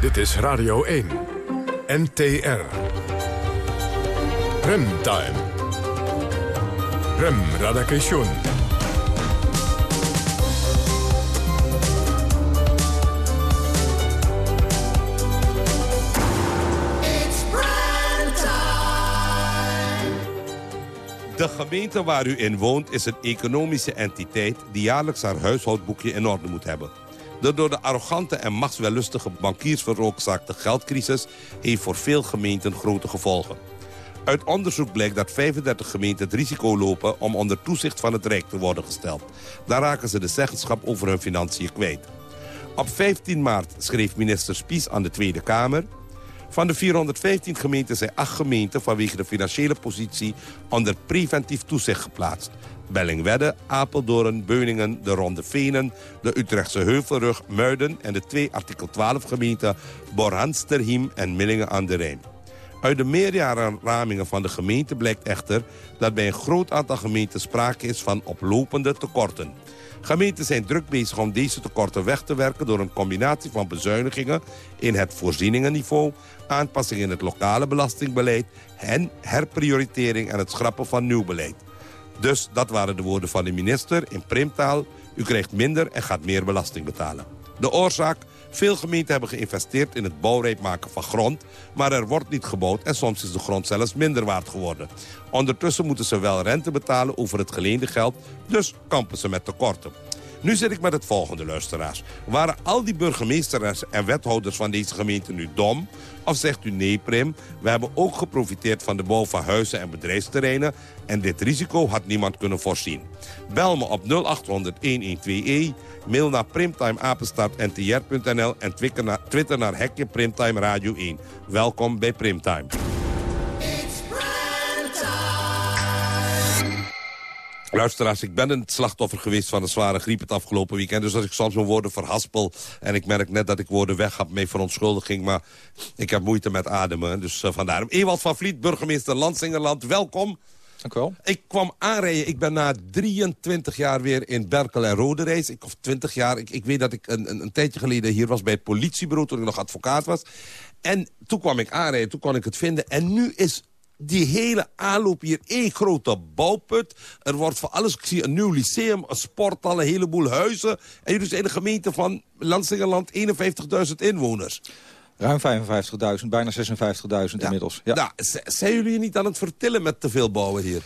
Dit is Radio 1, NTR. Remtime. Rem Radakation. De gemeente waar u in woont is een economische entiteit... die jaarlijks haar huishoudboekje in orde moet hebben. De door de arrogante en machtswellustige bankiers veroorzaakte geldcrisis... heeft voor veel gemeenten grote gevolgen. Uit onderzoek blijkt dat 35 gemeenten het risico lopen... om onder toezicht van het Rijk te worden gesteld. Daar raken ze de zeggenschap over hun financiën kwijt. Op 15 maart schreef minister Spies aan de Tweede Kamer... Van de 415 gemeenten zijn acht gemeenten vanwege de financiële positie onder preventief toezicht geplaatst. Bellingwedde, Apeldoorn, Beuningen, de Ronde Venen, de Utrechtse Heuvelrug, Muiden en de twee artikel 12 gemeenten Borhansterhiem en Millingen aan de Rijn. Uit de meerjarenramingen van de gemeente blijkt echter dat bij een groot aantal gemeenten sprake is van oplopende tekorten. Gemeenten zijn druk bezig om deze tekorten weg te werken... door een combinatie van bezuinigingen in het voorzieningenniveau... aanpassing in het lokale belastingbeleid... en herprioritering en het schrappen van nieuw beleid. Dus dat waren de woorden van de minister in primtaal. U krijgt minder en gaat meer belasting betalen. De oorzaak? Veel gemeenten hebben geïnvesteerd in het bouwrijp maken van grond... maar er wordt niet gebouwd en soms is de grond zelfs minder waard geworden. Ondertussen moeten ze wel rente betalen over het geleende geld... dus kampen ze met tekorten. Nu zit ik met het volgende, luisteraars. Waren al die burgemeesters en wethouders van deze gemeente nu dom? Of zegt u nee, Prim? We hebben ook geprofiteerd van de bouw van huizen en bedrijfsterreinen... en dit risico had niemand kunnen voorzien. Bel me op 0800-1121, mail naar primtimeapenstaartntr.nl... en twitter naar, twitter naar Hekje Primtime Radio 1. Welkom bij Primtime. Luisteraars, ik ben het slachtoffer geweest van een zware griep het afgelopen weekend. Dus als ik soms mijn woorden verhaspel en ik merk net dat ik woorden weg heb mee verontschuldiging. Maar ik heb moeite met ademen, dus uh, vandaar. Ewald van Vliet, burgemeester Landsingerland, welkom. Dank u wel. Ik kwam aanrijden. Ik ben na 23 jaar weer in Berkel en Rode Reis. Ik, of 20 jaar. Ik, ik weet dat ik een, een, een, tijdje geleden hier was bij het politiebureau... toen ik nog advocaat was. En toen kwam ik aanrijden, toen kon ik het vinden. En nu is die hele aanloop hier één grote bouwput. Er wordt voor alles, ik zie een nieuw lyceum, een sporthal, een heleboel huizen. En hier is in de gemeente van Landsingerland 51.000 inwoners. Ruim 55.000, bijna 56.000 inmiddels. Ja. Nou, zijn jullie niet aan het vertillen met te veel bouwen hier?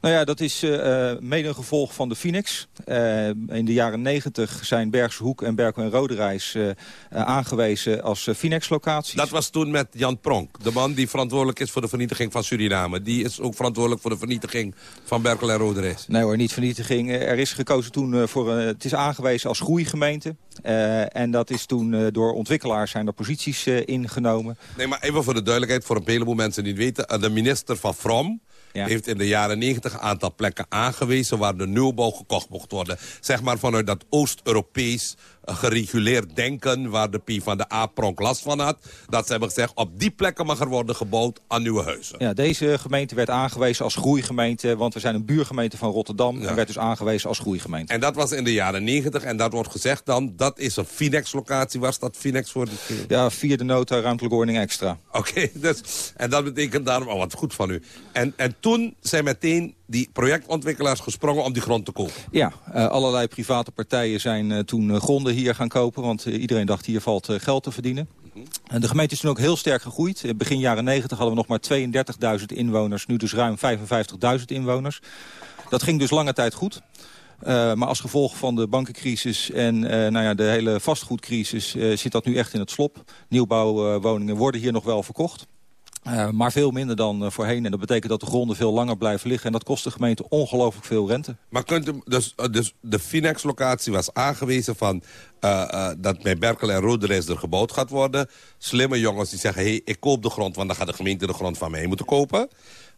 Nou ja, dat is uh, mede een gevolg van de Phoenix. Uh, in de jaren 90 zijn Bergse Hoek en Berkel en Roderijs uh, aangewezen als Phoenix-locaties. Dat was toen met Jan Pronk, de man die verantwoordelijk is voor de vernietiging van Suriname. Die is ook verantwoordelijk voor de vernietiging van Berkel en Roderijs. Nee hoor, niet vernietiging. Er is gekozen toen voor, het is aangewezen als groeigemeente. en dat is toen door ontwikkelaars zijn er posities ingenomen. Nee, maar even voor de duidelijkheid, voor een heleboel mensen die het weten. De minister van From heeft in de jaren 90 een aantal plekken aangewezen... waar de nieuwbouw gekocht mocht worden. Zeg maar vanuit dat Oost-Europees gereguleerd denken... waar de P van de A-pronk last van had. Dat ze hebben gezegd, op die plekken mag er worden gebouwd aan nieuwe huizen. Ja, deze gemeente werd aangewezen als groeigemeente... want we zijn een buurgemeente van Rotterdam... Ja. en werd dus aangewezen als groeigemeente. En dat was in de jaren 90 en dat wordt gezegd dan... dat is een Finex-locatie. Was dat Finex voor? Die... Ja, vierde nota ruimtelijke ordening extra. Oké, okay, dus, en dat betekent daarom... Oh, wat goed van u. En, en toen zijn meteen die projectontwikkelaars gesprongen om die grond te kopen. Ja, uh, allerlei private partijen zijn uh, toen uh, gronden hier gaan kopen... want iedereen dacht hier valt geld te verdienen. Mm -hmm. De gemeente is toen ook heel sterk gegroeid. begin jaren 90 hadden we nog maar 32.000 inwoners, nu dus ruim 55.000 inwoners. Dat ging dus lange tijd goed. Uh, maar als gevolg van de bankencrisis en uh, nou ja, de hele vastgoedcrisis uh, zit dat nu echt in het slop. Nieuwbouwwoningen worden hier nog wel verkocht. Uh, maar veel minder dan uh, voorheen. En dat betekent dat de gronden veel langer blijven liggen. En dat kost de gemeente ongelooflijk veel rente. Maar kunt u, dus, dus de Finex-locatie was aangewezen van... Uh, dat bij Berkel en Roderijs er gebouwd gaat worden. Slimme jongens die zeggen, hey, ik koop de grond... want dan gaat de gemeente de grond van mij moeten kopen.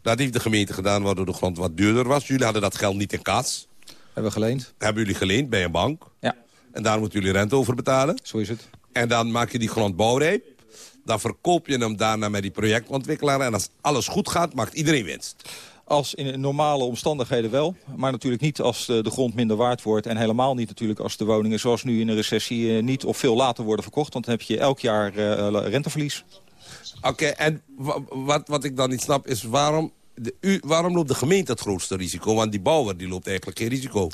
Dat heeft de gemeente gedaan waardoor de grond wat duurder was. Jullie hadden dat geld niet in kas. Hebben we geleend. Hebben jullie geleend bij een bank. Ja. En daar moeten jullie rente over betalen. Zo is het. En dan maak je die grond bouwrijp. Dan verkoop je hem daarna met die projectontwikkelaar. En als alles goed gaat, maakt iedereen winst. Als in normale omstandigheden wel. Maar natuurlijk niet als de grond minder waard wordt. En helemaal niet natuurlijk als de woningen zoals nu in een recessie... niet of veel later worden verkocht. Want dan heb je elk jaar uh, renteverlies. Oké, okay, en wat, wat ik dan niet snap is waarom... De, u, waarom loopt de gemeente het grootste risico? Want die bouwer die loopt eigenlijk geen risico.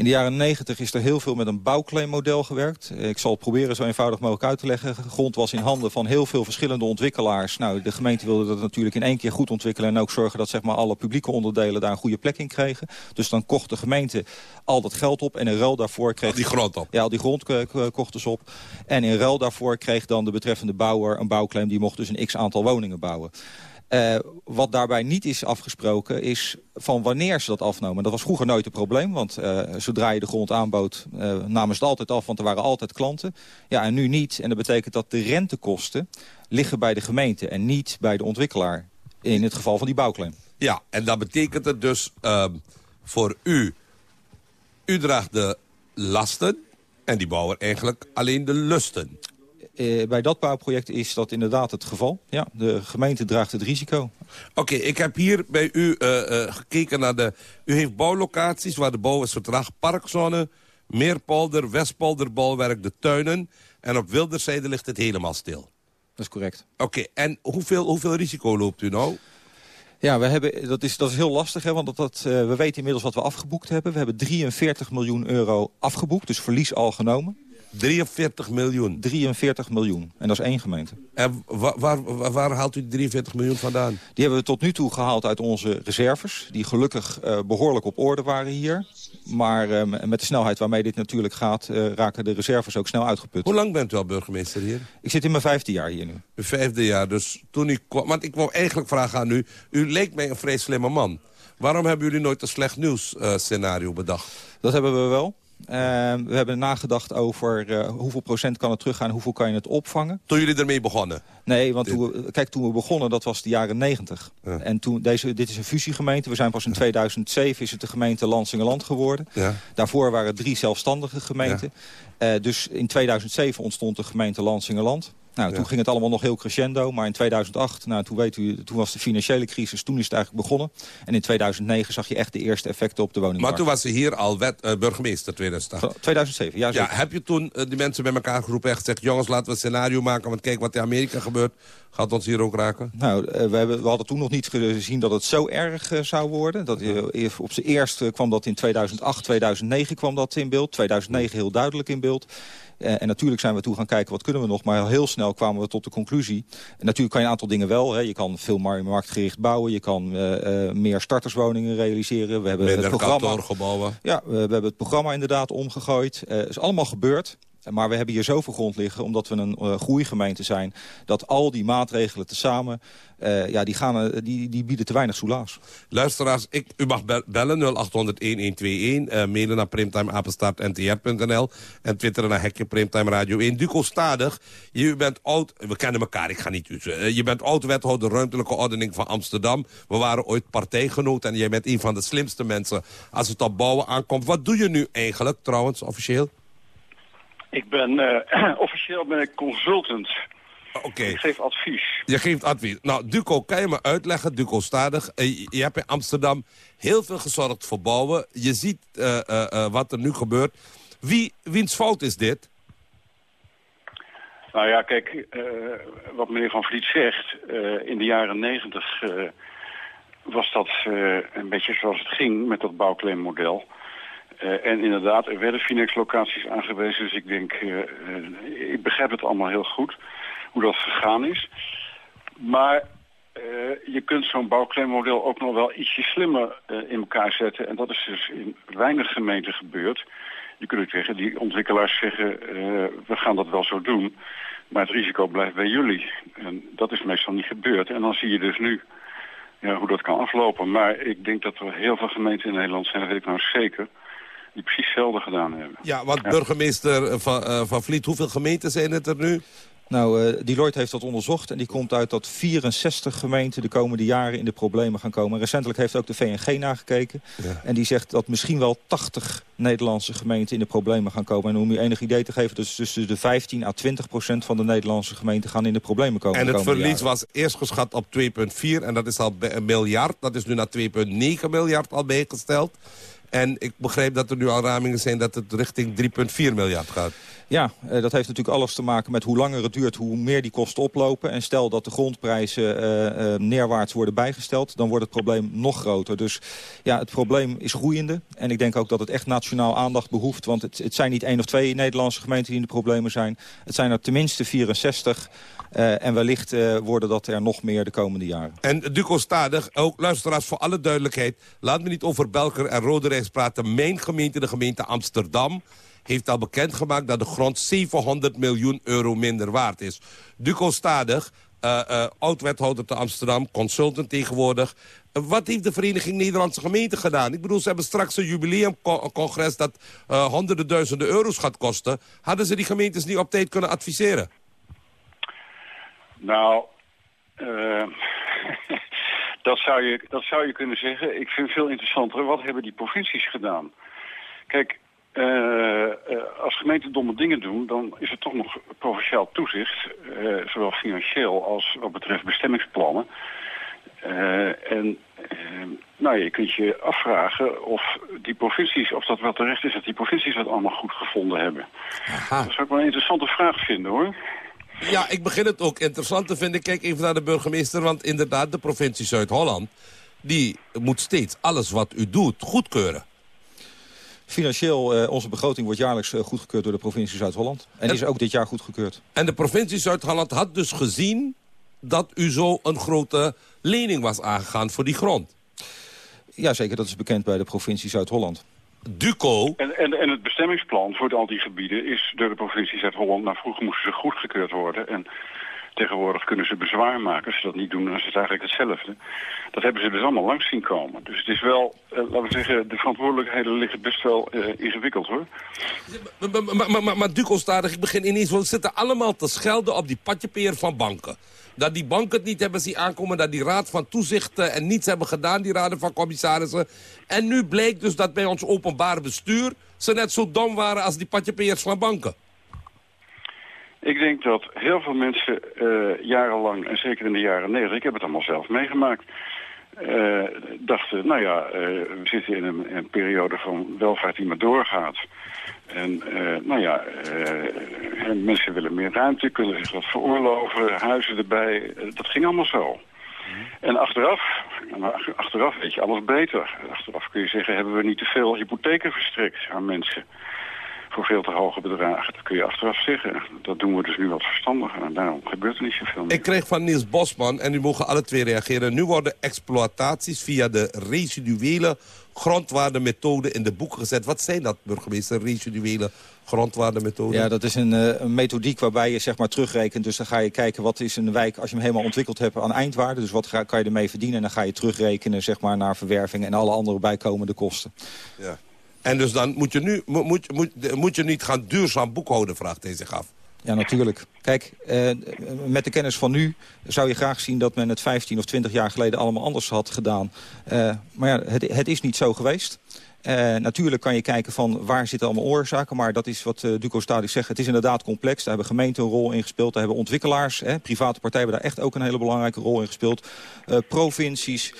In de jaren 90 is er heel veel met een bouwclaimmodel gewerkt. Ik zal het proberen zo eenvoudig mogelijk uit te leggen. De grond was in handen van heel veel verschillende ontwikkelaars. Nou, de gemeente wilde dat natuurlijk in één keer goed ontwikkelen... en ook zorgen dat zeg maar, alle publieke onderdelen daar een goede plek in kregen. Dus dan kocht de gemeente al dat geld op en in ruil daarvoor kreeg... Al die grond op? Ja, al die grond kochten ze op. En in ruil daarvoor kreeg dan de betreffende bouwer een bouwclaim... die mocht dus een x-aantal woningen bouwen. Uh, wat daarbij niet is afgesproken is van wanneer ze dat afnomen. Dat was vroeger nooit een probleem, want uh, zodra je de grond aanbood... Uh, namen ze het altijd af, want er waren altijd klanten. Ja, en nu niet. En dat betekent dat de rentekosten liggen bij de gemeente... en niet bij de ontwikkelaar, in het geval van die bouwclaim. Ja, en dat betekent het dus voor u... u draagt de lasten en die bouwer eigenlijk alleen de lusten. Uh, bij dat bouwproject is dat inderdaad het geval. Ja, de gemeente draagt het risico. Oké, okay, ik heb hier bij u uh, uh, gekeken naar de... U heeft bouwlocaties waar de bouw is vertraagd. Parkzone, Meerpolder, Westpolder, Balwerk, de tuinen. En op Wilderzijde ligt het helemaal stil. Dat is correct. Oké, okay, en hoeveel, hoeveel risico loopt u nou? Ja, we hebben, dat, is, dat is heel lastig, hè, want dat, dat, uh, we weten inmiddels wat we afgeboekt hebben. We hebben 43 miljoen euro afgeboekt, dus verlies al genomen. 43 miljoen? 43 miljoen. En dat is één gemeente. En wa- waar, waar, waar haalt u die 43 miljoen vandaan? Die hebben we tot nu toe gehaald uit onze reserves. Die gelukkig eh, behoorlijk op orde waren hier. Maar eh, met de snelheid waarmee dit natuurlijk gaat... eh, raken de reserves ook snel uitgeput. Hoe lang bent u al burgemeester hier? Ik zit in mijn vijfde jaar hier nu. Uw vijfde jaar, dus toen u kwam... Want ik wou eigenlijk vragen aan u... U leek mij een vrij slimme man. Waarom hebben jullie nooit een slecht nieuws scenario bedacht? Dat hebben we wel. Eh, we hebben nagedacht over eh, hoeveel procent kan het teruggaan... hoeveel kan je het opvangen. Toen jullie ermee begonnen? Nee, want toen we, kijk, toen we begonnen, dat was de jaren 90. En toen, deze, dit is een fusiegemeente. We zijn pas in 2007 is het de gemeente Lansingerland geworden. Ja. Daarvoor waren het drie zelfstandige gemeenten. Eh, dus in 2007 ontstond de gemeente Lansingerland. Nou, toen ging het allemaal nog heel crescendo. Maar in 2008, nou, toen, weet u, toen was de financiële crisis, toen is het eigenlijk begonnen. En in 2009 zag je echt de eerste effecten op de Maar woningmarkt. toen was ze hier al wet, eh, burgemeester 2008. 2007, ja Ja, heb je toen eh, die mensen bij elkaar geroepen en gezegd... jongens, laten we een scenario maken, want kijk wat in Amerika gebeurt. Gaat ons hier ook raken? Nou, eh, we, hebben, we hadden toen nog niet gezien dat het zo erg zou worden. Dat, op zijn eerst eh, kwam dat in 2008, 2009 kwam dat in beeld. 2009 heel duidelijk in beeld. Eh, en natuurlijk zijn we toe gaan kijken wat kunnen we nog. Maar heel snel kwamen we tot de conclusie. En natuurlijk kan je een aantal dingen wel. Hè. Je kan veel mar- marktgericht bouwen. Je kan eh, eh, meer starterswoningen realiseren. We hebben Minder het programma. Ja, we, we hebben het programma inderdaad omgegooid. Het is allemaal gebeurd. Maar we hebben hier zoveel grond liggen, omdat we een eh, groeigemeente zijn... dat al die maatregelen tezamen, eh ja, die, gaan, eh, die, die bieden te weinig soelaas. Luisteraars, ik, u mag be- bellen 0800-1121. eh mailen naar primtimeapenstaartntr.nl. En twitteren naar hekje Primtime Radio 1. Duco Stadig, je bent oud... We kennen elkaar, ik ga niet... je bent oud-wethouder ruimtelijke ordening van Amsterdam. We waren ooit partijgenoot en jij bent een van de slimste mensen... als het op bouwen aankomt. Wat doe je nu eigenlijk, trouwens, officieel? Ik ben eh, officieel ben ik consultant. Oké. Ik geef advies. Je geeft advies. Nou, Duco, kan je me uitleggen, Duco Stadig... eh, je- hebt in Amsterdam heel veel gezorgd voor bouwen. Je ziet eh, wat er nu gebeurt. Wie, wiens fout is dit? Nou ja, kijk, wat meneer Van Vliet zegt, in de jaren negentig was dat een beetje zoals het ging met dat bouwclaimmodel. Eh, en inderdaad, er werden Finex-locaties aangewezen, dus ik denk, eh, eh, ik begrijp het allemaal heel goed, hoe dat gegaan is. Maar je kunt zo'n bouwclaimmodel ook nog wel ietsje slimmer in elkaar zetten. En dat is dus in weinig gemeenten gebeurd. Je kunt ook zeggen, die ontwikkelaars zeggen, we gaan dat wel zo doen. Maar het risico blijft bij jullie. En dat is meestal niet gebeurd. En dan zie je dus nu ja, hoe dat kan aflopen. Maar ik denk dat er heel veel gemeenten in Nederland zijn, dat weet ik nou zeker, die precies hetzelfde gedaan hebben. Ja, want burgemeester van, eh, van Vliet, hoeveel gemeenten zijn het er nu? Nou, eh Deloitte heeft dat onderzocht en die komt uit dat 64 gemeenten de komende jaren in de problemen gaan komen. Recentelijk heeft ook de VNG nagekeken en die zegt dat misschien wel 80 Nederlandse gemeenten in de problemen gaan komen. En om u enig idee te geven, dus tussen de 15 à 20 procent van de Nederlandse gemeenten gaan in de problemen komen. En het verlies jaren. was eerst geschat op 2,4 en dat is al een miljard. Dat is nu naar 2,9 miljard al bijgesteld. En ik begrijp dat er nu al ramingen zijn dat het richting 3,4 miljard gaat. Ja, eh, dat heeft natuurlijk alles te maken met hoe langer het duurt, hoe meer die kosten oplopen. En stel dat de grondprijzen eh, eh, neerwaarts worden bijgesteld, dan wordt het probleem nog groter. Dus ja, het probleem is groeiende. En ik denk ook dat het echt nationaal aandacht behoeft. Want het, het zijn niet één of twee Nederlandse gemeenten die in de problemen zijn. Het zijn er tenminste 64. eh, en wellicht worden dat er nog meer de komende jaren. En Duco Stadig, ook luisteraars voor alle duidelijkheid... laat me niet over Belker en Roderijs praten. Mijn gemeente, de gemeente Amsterdam... heeft al bekendgemaakt dat de grond 700 miljoen euro minder waard is. Duco Stadig, eh, eh, oud-wethouder te Amsterdam, consultant tegenwoordig... Eh, Wat heeft de Vereniging Nederlandse Gemeenten gedaan? Ik bedoel, ze hebben straks een jubileumcongres... dat honderden duizenden euro's gaat kosten. Hadden ze die gemeentes niet op tijd kunnen adviseren? Nou, dat, zou je, dat zou je kunnen zeggen. Ik vind veel interessanter, wat hebben die provincies gedaan? Kijk, eh, eh, als gemeenten domme dingen doen, dan is het toch nog provinciaal toezicht. eh, zowel financieel als wat betreft bestemmingsplannen. En nou, je kunt je afvragen of die provincies, of dat wel terecht is dat die provincies dat allemaal goed gevonden hebben. Dat zou ik wel een interessante vraag vinden hoor. Ja, ik begin het ook interessant te vinden. Kijk even naar de burgemeester, want inderdaad, de provincie Zuid-Holland... die moet steeds alles wat u doet goedkeuren. Financieel, eh, onze begroting wordt jaarlijks eh, goedgekeurd door de provincie Zuid-Holland. En is ook dit jaar goedgekeurd. En de provincie Zuid-Holland had dus gezien dat u zo een grote lening was aangegaan voor die grond. Jazeker, dat is bekend bij de provincie Zuid-Holland. Duco. En, en, en het bestemmingsplan voor al die gebieden is door de provincie Zuid-Holland... Nou, vroeger moesten ze goedgekeurd worden. En tegenwoordig kunnen ze bezwaar maken. Als ze dat niet doen, dan is het eigenlijk hetzelfde. Dat hebben ze dus allemaal langs zien komen. Dus het is wel, eh, laten we zeggen, de verantwoordelijkheden liggen best wel eh, ingewikkeld, hoor. Maar, maar, maar, ik begin ineens... We zitten allemaal te schelden op die patjepeer van banken. Dat die banken het niet hebben zien aankomen. Dat die raad van toezicht en niets hebben gedaan, die raden van commissarissen. En nu bleek dus dat bij ons openbaar bestuur... ze net zo dom waren als die patjepeers van banken. Ik denk dat heel veel mensen eh, jarenlang, en zeker in de jaren negentig, ik heb het allemaal zelf meegemaakt, eh, dachten, nou ja, eh, we zitten in een, een periode van welvaart die maar doorgaat. En nou ja, en mensen willen meer ruimte, kunnen zich wat veroorloven, huizen erbij. Dat ging allemaal zo. En achteraf, achteraf weet je alles beter. Achteraf kun je zeggen, hebben we niet te veel hypotheken verstrekt aan mensen voor veel te hoge bedragen. Dat kun je achteraf zeggen. Dat doen we dus nu wat verstandiger en daarom gebeurt er niet zoveel meer. Ik kreeg van Niels Bosman, en nu mogen alle twee reageren... nu worden exploitaties via de residuele grondwaardemethode in de boeken gezet. Wat zijn dat, burgemeester, residuele grondwaardemethoden? Ja, dat is een, eh, een methodiek waarbij je zeg maar terugrekent. Dus dan ga je kijken wat is een wijk, als je hem helemaal ontwikkeld hebt, aan eindwaarde. Dus wat ga, kan je ermee verdienen? En dan ga je terugrekenen zeg maar, naar verwerving en alle andere bijkomende kosten. Ja. En dus dan moet je nu moet, moet, moet, je niet gaan duurzaam boekhouden, vraagt hij zich af. Ja, natuurlijk. Kijk, eh, met de kennis van nu zou je graag zien dat men het 15 of 20 jaar geleden allemaal anders had gedaan. Eh, maar ja, het, het is niet zo geweest. Eh, natuurlijk kan je kijken van waar zitten allemaal oorzaken. Maar dat is wat uh, Duco Stadis zegt. Het is inderdaad complex. Daar hebben gemeenten een rol in gespeeld. Daar hebben ontwikkelaars, hè, private partijen hebben daar echt ook een hele belangrijke rol in gespeeld. Provincies,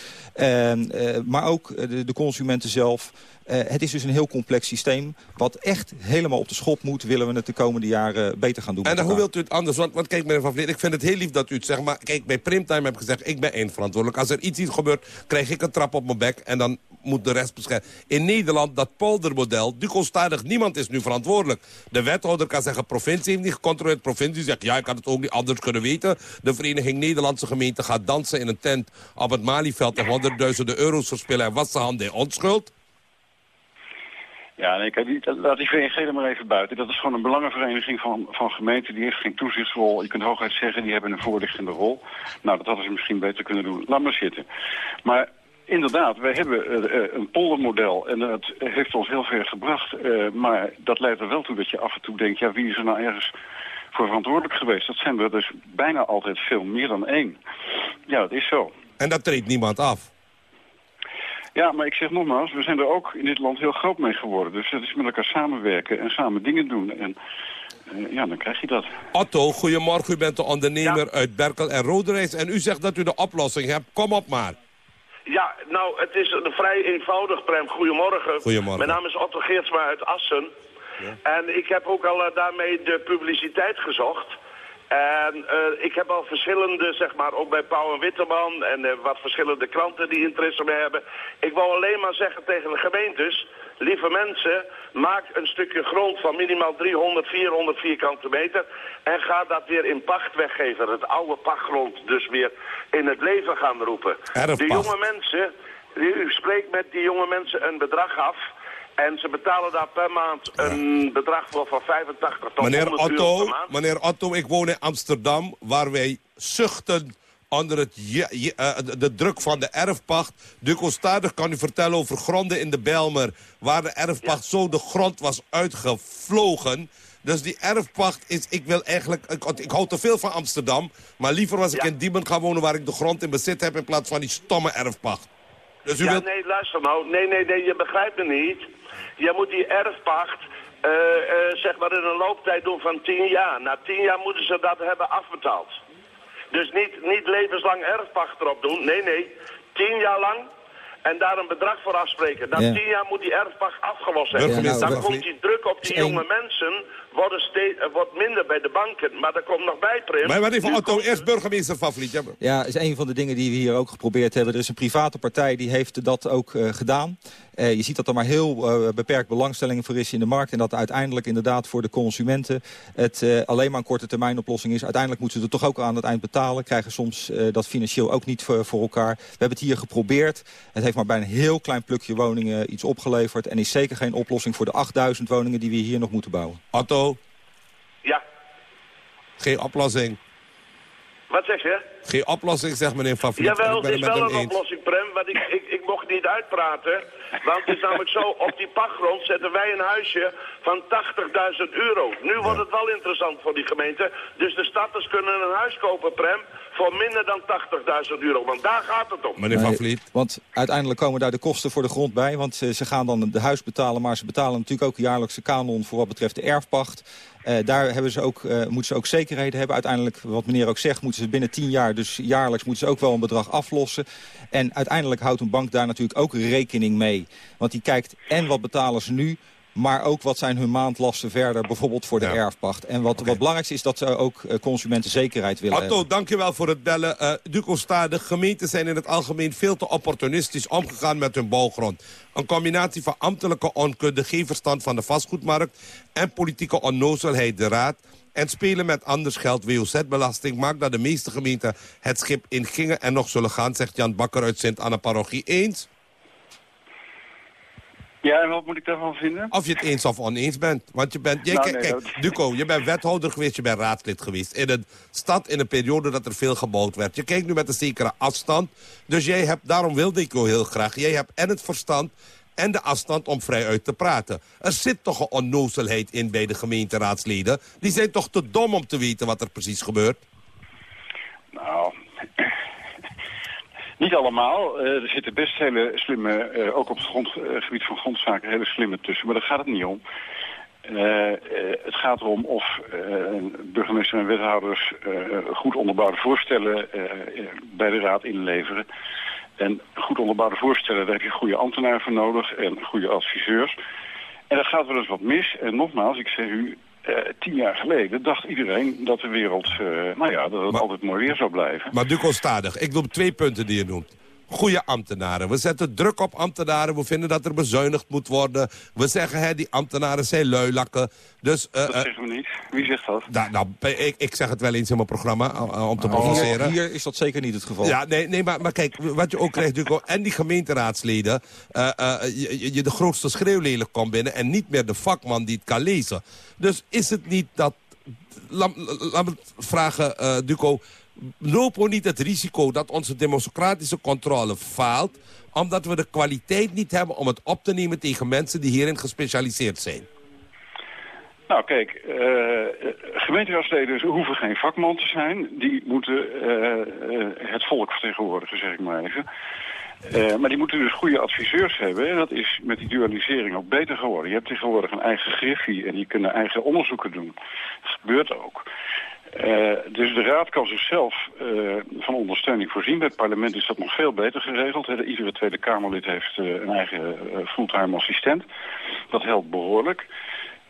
maar ook de, de, consumenten zelf. het is dus een heel complex systeem. Wat echt helemaal op de schop moet. Willen we het de komende jaren beter gaan doen. En dan, hoe wilt u het anders? Want, want kijk meneer Van Vliet, ik vind het heel lief dat u het zegt. Maar kijk, bij Primtime heb ik gezegd, ik ben één verantwoordelijk. Als er iets niet gebeurt, krijg ik een trap op mijn bek. En dan moet de rest beschermen. In Nederland, dat poldermodel, Stadig, niemand is nu verantwoordelijk. De wethouder kan zeggen, provincie heeft niet gecontroleerd. Provincie zegt, ja, ik had het ook niet anders kunnen weten. De Vereniging Nederlandse Gemeenten gaat dansen in een tent op het Malieveld... en honderdduizenden euro's verspillen en wassen handen in onschuld. Ja, nee, kijk, laat die VNG er maar even buiten. Dat is gewoon een belangenvereniging van, van gemeenten. Die heeft geen toezichtsrol. Je kunt hooguit zeggen, die hebben een voorlichtende rol. Nou, dat hadden ze misschien beter kunnen doen. Laat maar zitten. Maar inderdaad, wij hebben uh, een poldermodel. En dat heeft ons heel ver gebracht. Uh, maar dat leidt er wel toe dat je af en toe denkt... ja, wie is er nou ergens voor verantwoordelijk geweest? Dat zijn er dus bijna altijd veel meer dan één. Ja, dat is zo. En dat treedt niemand af? Ja, maar ik zeg nogmaals, we zijn er ook in dit land heel groot mee geworden. Dus dat is met elkaar samenwerken en samen dingen doen. En uh, ja, dan krijg je dat. Otto, goedemorgen. U bent de ondernemer ja. uit Berkel en Roderijs. En u zegt dat u de oplossing hebt. Kom op maar. Ja, nou, het is een vrij eenvoudig, Prem. Goedemorgen. Goedemorgen. Mijn naam is Otto Geertsma uit Assen. Ja. En ik heb ook al uh, daarmee de publiciteit gezocht. En uh, ik heb al verschillende, zeg maar, ook bij Pauw en Witteman en uh, wat verschillende kranten die interesse mee hebben. Ik wou alleen maar zeggen tegen de gemeentes, lieve mensen, maak een stukje grond van minimaal 300, 400 vierkante meter en ga dat weer in pacht weggeven. Het oude pachtgrond dus weer in het leven gaan roepen. Erfpacht. De jonge mensen, u spreekt met die jonge mensen een bedrag af... En ze betalen daar per maand een ja. bedrag voor van 85 tot meneer 100 Otto, euro per maand. Meneer Otto, ik woon in Amsterdam, waar wij zuchten onder het, je, je, uh, de, druk van de erfpacht. Duco Stadig kan u vertellen over gronden in de Bijlmer... waar de erfpacht ja. zo de grond was uitgevlogen... Dus die erfpacht is, ik wil eigenlijk, ik, ik hou te veel van Amsterdam... maar liever was ik ja. in Diemen gaan wonen waar ik de grond in bezit heb... in plaats van die stomme erfpacht. Dus u ja, wilt... nee, luister nou. Nee, nee, nee, je begrijpt me niet. Je moet die erfpacht, uh, uh, zeg maar, in een looptijd doen van 10 jaar. Na 10 jaar moeten ze dat hebben afbetaald. Dus niet, niet levenslang erfpacht erop doen. Nee, nee. 10 jaar lang. en daar een bedrag voor afspreken. Na Ja. tien jaar moet die erfpacht afgelost zijn. Burgemeester dan Van komt die druk op die jonge mensen, worden steeds, wordt minder bij de banken. Maar er komt nog bij, Prim. Maar wat even Otto, komt- eerst burgemeester van Vliet. Ja, Ja, is een van de dingen die we hier ook geprobeerd hebben. Er is een private partij die heeft dat ook eh, gedaan. Eh, je ziet dat er maar heel eh, beperkt belangstelling voor is in de markt. En dat uiteindelijk inderdaad voor de consumenten het eh, alleen maar een korte termijn oplossing is. Uiteindelijk moeten ze er toch ook aan het eind betalen. Krijgen soms eh, dat financieel ook niet voor, voor elkaar. We hebben het hier geprobeerd. Het heeft maar bij een heel klein plukje woningen iets opgeleverd. En is zeker geen oplossing voor de 8000 woningen die we hier nog moeten bouwen. Otto, geen oplossing. wat zeg je? Geen oplossing, zegt meneer Van Vliet. Jawel, Ik ben het is wel een eens. oplossing, Prem, want ik, ik, ik mocht niet uitpraten. Want het is namelijk zo, op die pachtgrond zetten wij een huisje van 80.000 euro. Nu wordt het wel interessant voor die gemeente. Dus de starters kunnen een huis kopen, Prem, voor minder dan 80.000 euro. Want daar gaat het om. Meneer Van Nee, Vliet. Want uiteindelijk komen daar de kosten voor de grond bij. Want eh, ze gaan dan de huis betalen, maar ze betalen natuurlijk ook jaarlijkse kanon voor wat betreft de erfpacht. Eh, daar hebben ze ook, eh, moeten ze ook zekerheden hebben. Uiteindelijk, wat meneer ook zegt, moeten ze binnen 10 jaar, dus jaarlijks moeten ze ook wel een bedrag aflossen. En uiteindelijk houdt een bank daar natuurlijk ook rekening mee. Want die kijkt en wat betalen ze nu, maar ook wat zijn hun maandlasten verder, bijvoorbeeld voor de erfpacht. En wat, wat belangrijkste is dat ze ook eh, consumenten zekerheid willen hebben. Otto, dankjewel voor het bellen. Eh Duco Stade, gemeenten zijn in het algemeen veel te opportunistisch omgegaan met hun bouwgrond. Een combinatie van ambtelijke onkunde, geen verstand van de vastgoedmarkt... en politieke onnozelheid de raad... en spelen met anders geld WOZ-belasting... maakt dat de meeste gemeenten het schip ingingen en nog zullen gaan... zegt Jan Bakker uit Sint-Anna-parochie. Eens? Ja, en wat moet ik daarvan vinden? Of je het eens of oneens bent. Want je bent, jij, Nou, kijk, nee, kijk, dat- Duco, je bent wethouder geweest, je bent raadslid geweest. In een stad, in een periode dat er veel gebouwd werd. Je kijkt nu met een zekere afstand. Dus jij hebt, daarom wilde ik jou heel graag. Jij hebt en het verstand en de afstand om vrij uit te praten. Er zit toch een onnozelheid in bij de gemeenteraadsleden. Die zijn toch te dom om te weten wat er precies gebeurt? Nou, niet allemaal. Eh, er zitten best hele slimme, eh, ook op het grond, eh, gebied van grondzaken, hele slimme tussen. Maar daar gaat het niet om. Het gaat erom of burgemeester en wethouders goed onderbouwde voorstellen bij de raad inleveren. En goed onderbouwde voorstellen, daar heb je goede ambtenaren voor nodig en goede adviseurs. En dat gaat wel eens wat mis. En nogmaals, ik zeg u, eh, tien jaar geleden dacht iedereen dat de wereld, eh, nou ja, dat het altijd mooi weer zou blijven. Maar Duco stadig. Ik noem twee punten die je noemt. Goede ambtenaren. We zetten druk op ambtenaren. We vinden dat er bezuinigd moet worden. We zeggen, hè, die ambtenaren zijn luilakken. Dus, eh, Dat eh, zeggen we niet. Wie zegt dat? nou, nou, ik, ik zeg het wel eens in mijn programma, eh, om te provoceren. hier, hier is dat zeker niet het geval. Ja, nee, nee maar, maar kijk, wat je ook krijgt, Duco, en die gemeenteraadsleden, eh, eh, je, je- de grootste schreeuwlelijk komt binnen en niet meer de vakman die het kan lezen. Dus is het niet dat, laat, laat me vragen, eh, Duco, lopen we niet het risico dat onze democratische controle faalt, omdat we de kwaliteit niet hebben om het op te nemen tegen mensen die hierin gespecialiseerd zijn? Nou, kijk, eh gemeenteraadsleden hoeven geen vakman te zijn. Die moeten eh, eh, het volk vertegenwoordigen, zeg ik maar even. Maar die moeten dus goede adviseurs hebben. En dat is met die dualisering ook beter geworden. Je hebt tegenwoordig een eigen griffie en die kunnen eigen onderzoeken doen. Dat gebeurt ook. Eh, dus de raad kan zichzelf eh, van ondersteuning voorzien. Bij het parlement is dat nog veel beter geregeld. Hè. Iedere Tweede Kamerlid heeft eh, een eigen fulltime assistent. Dat helpt behoorlijk.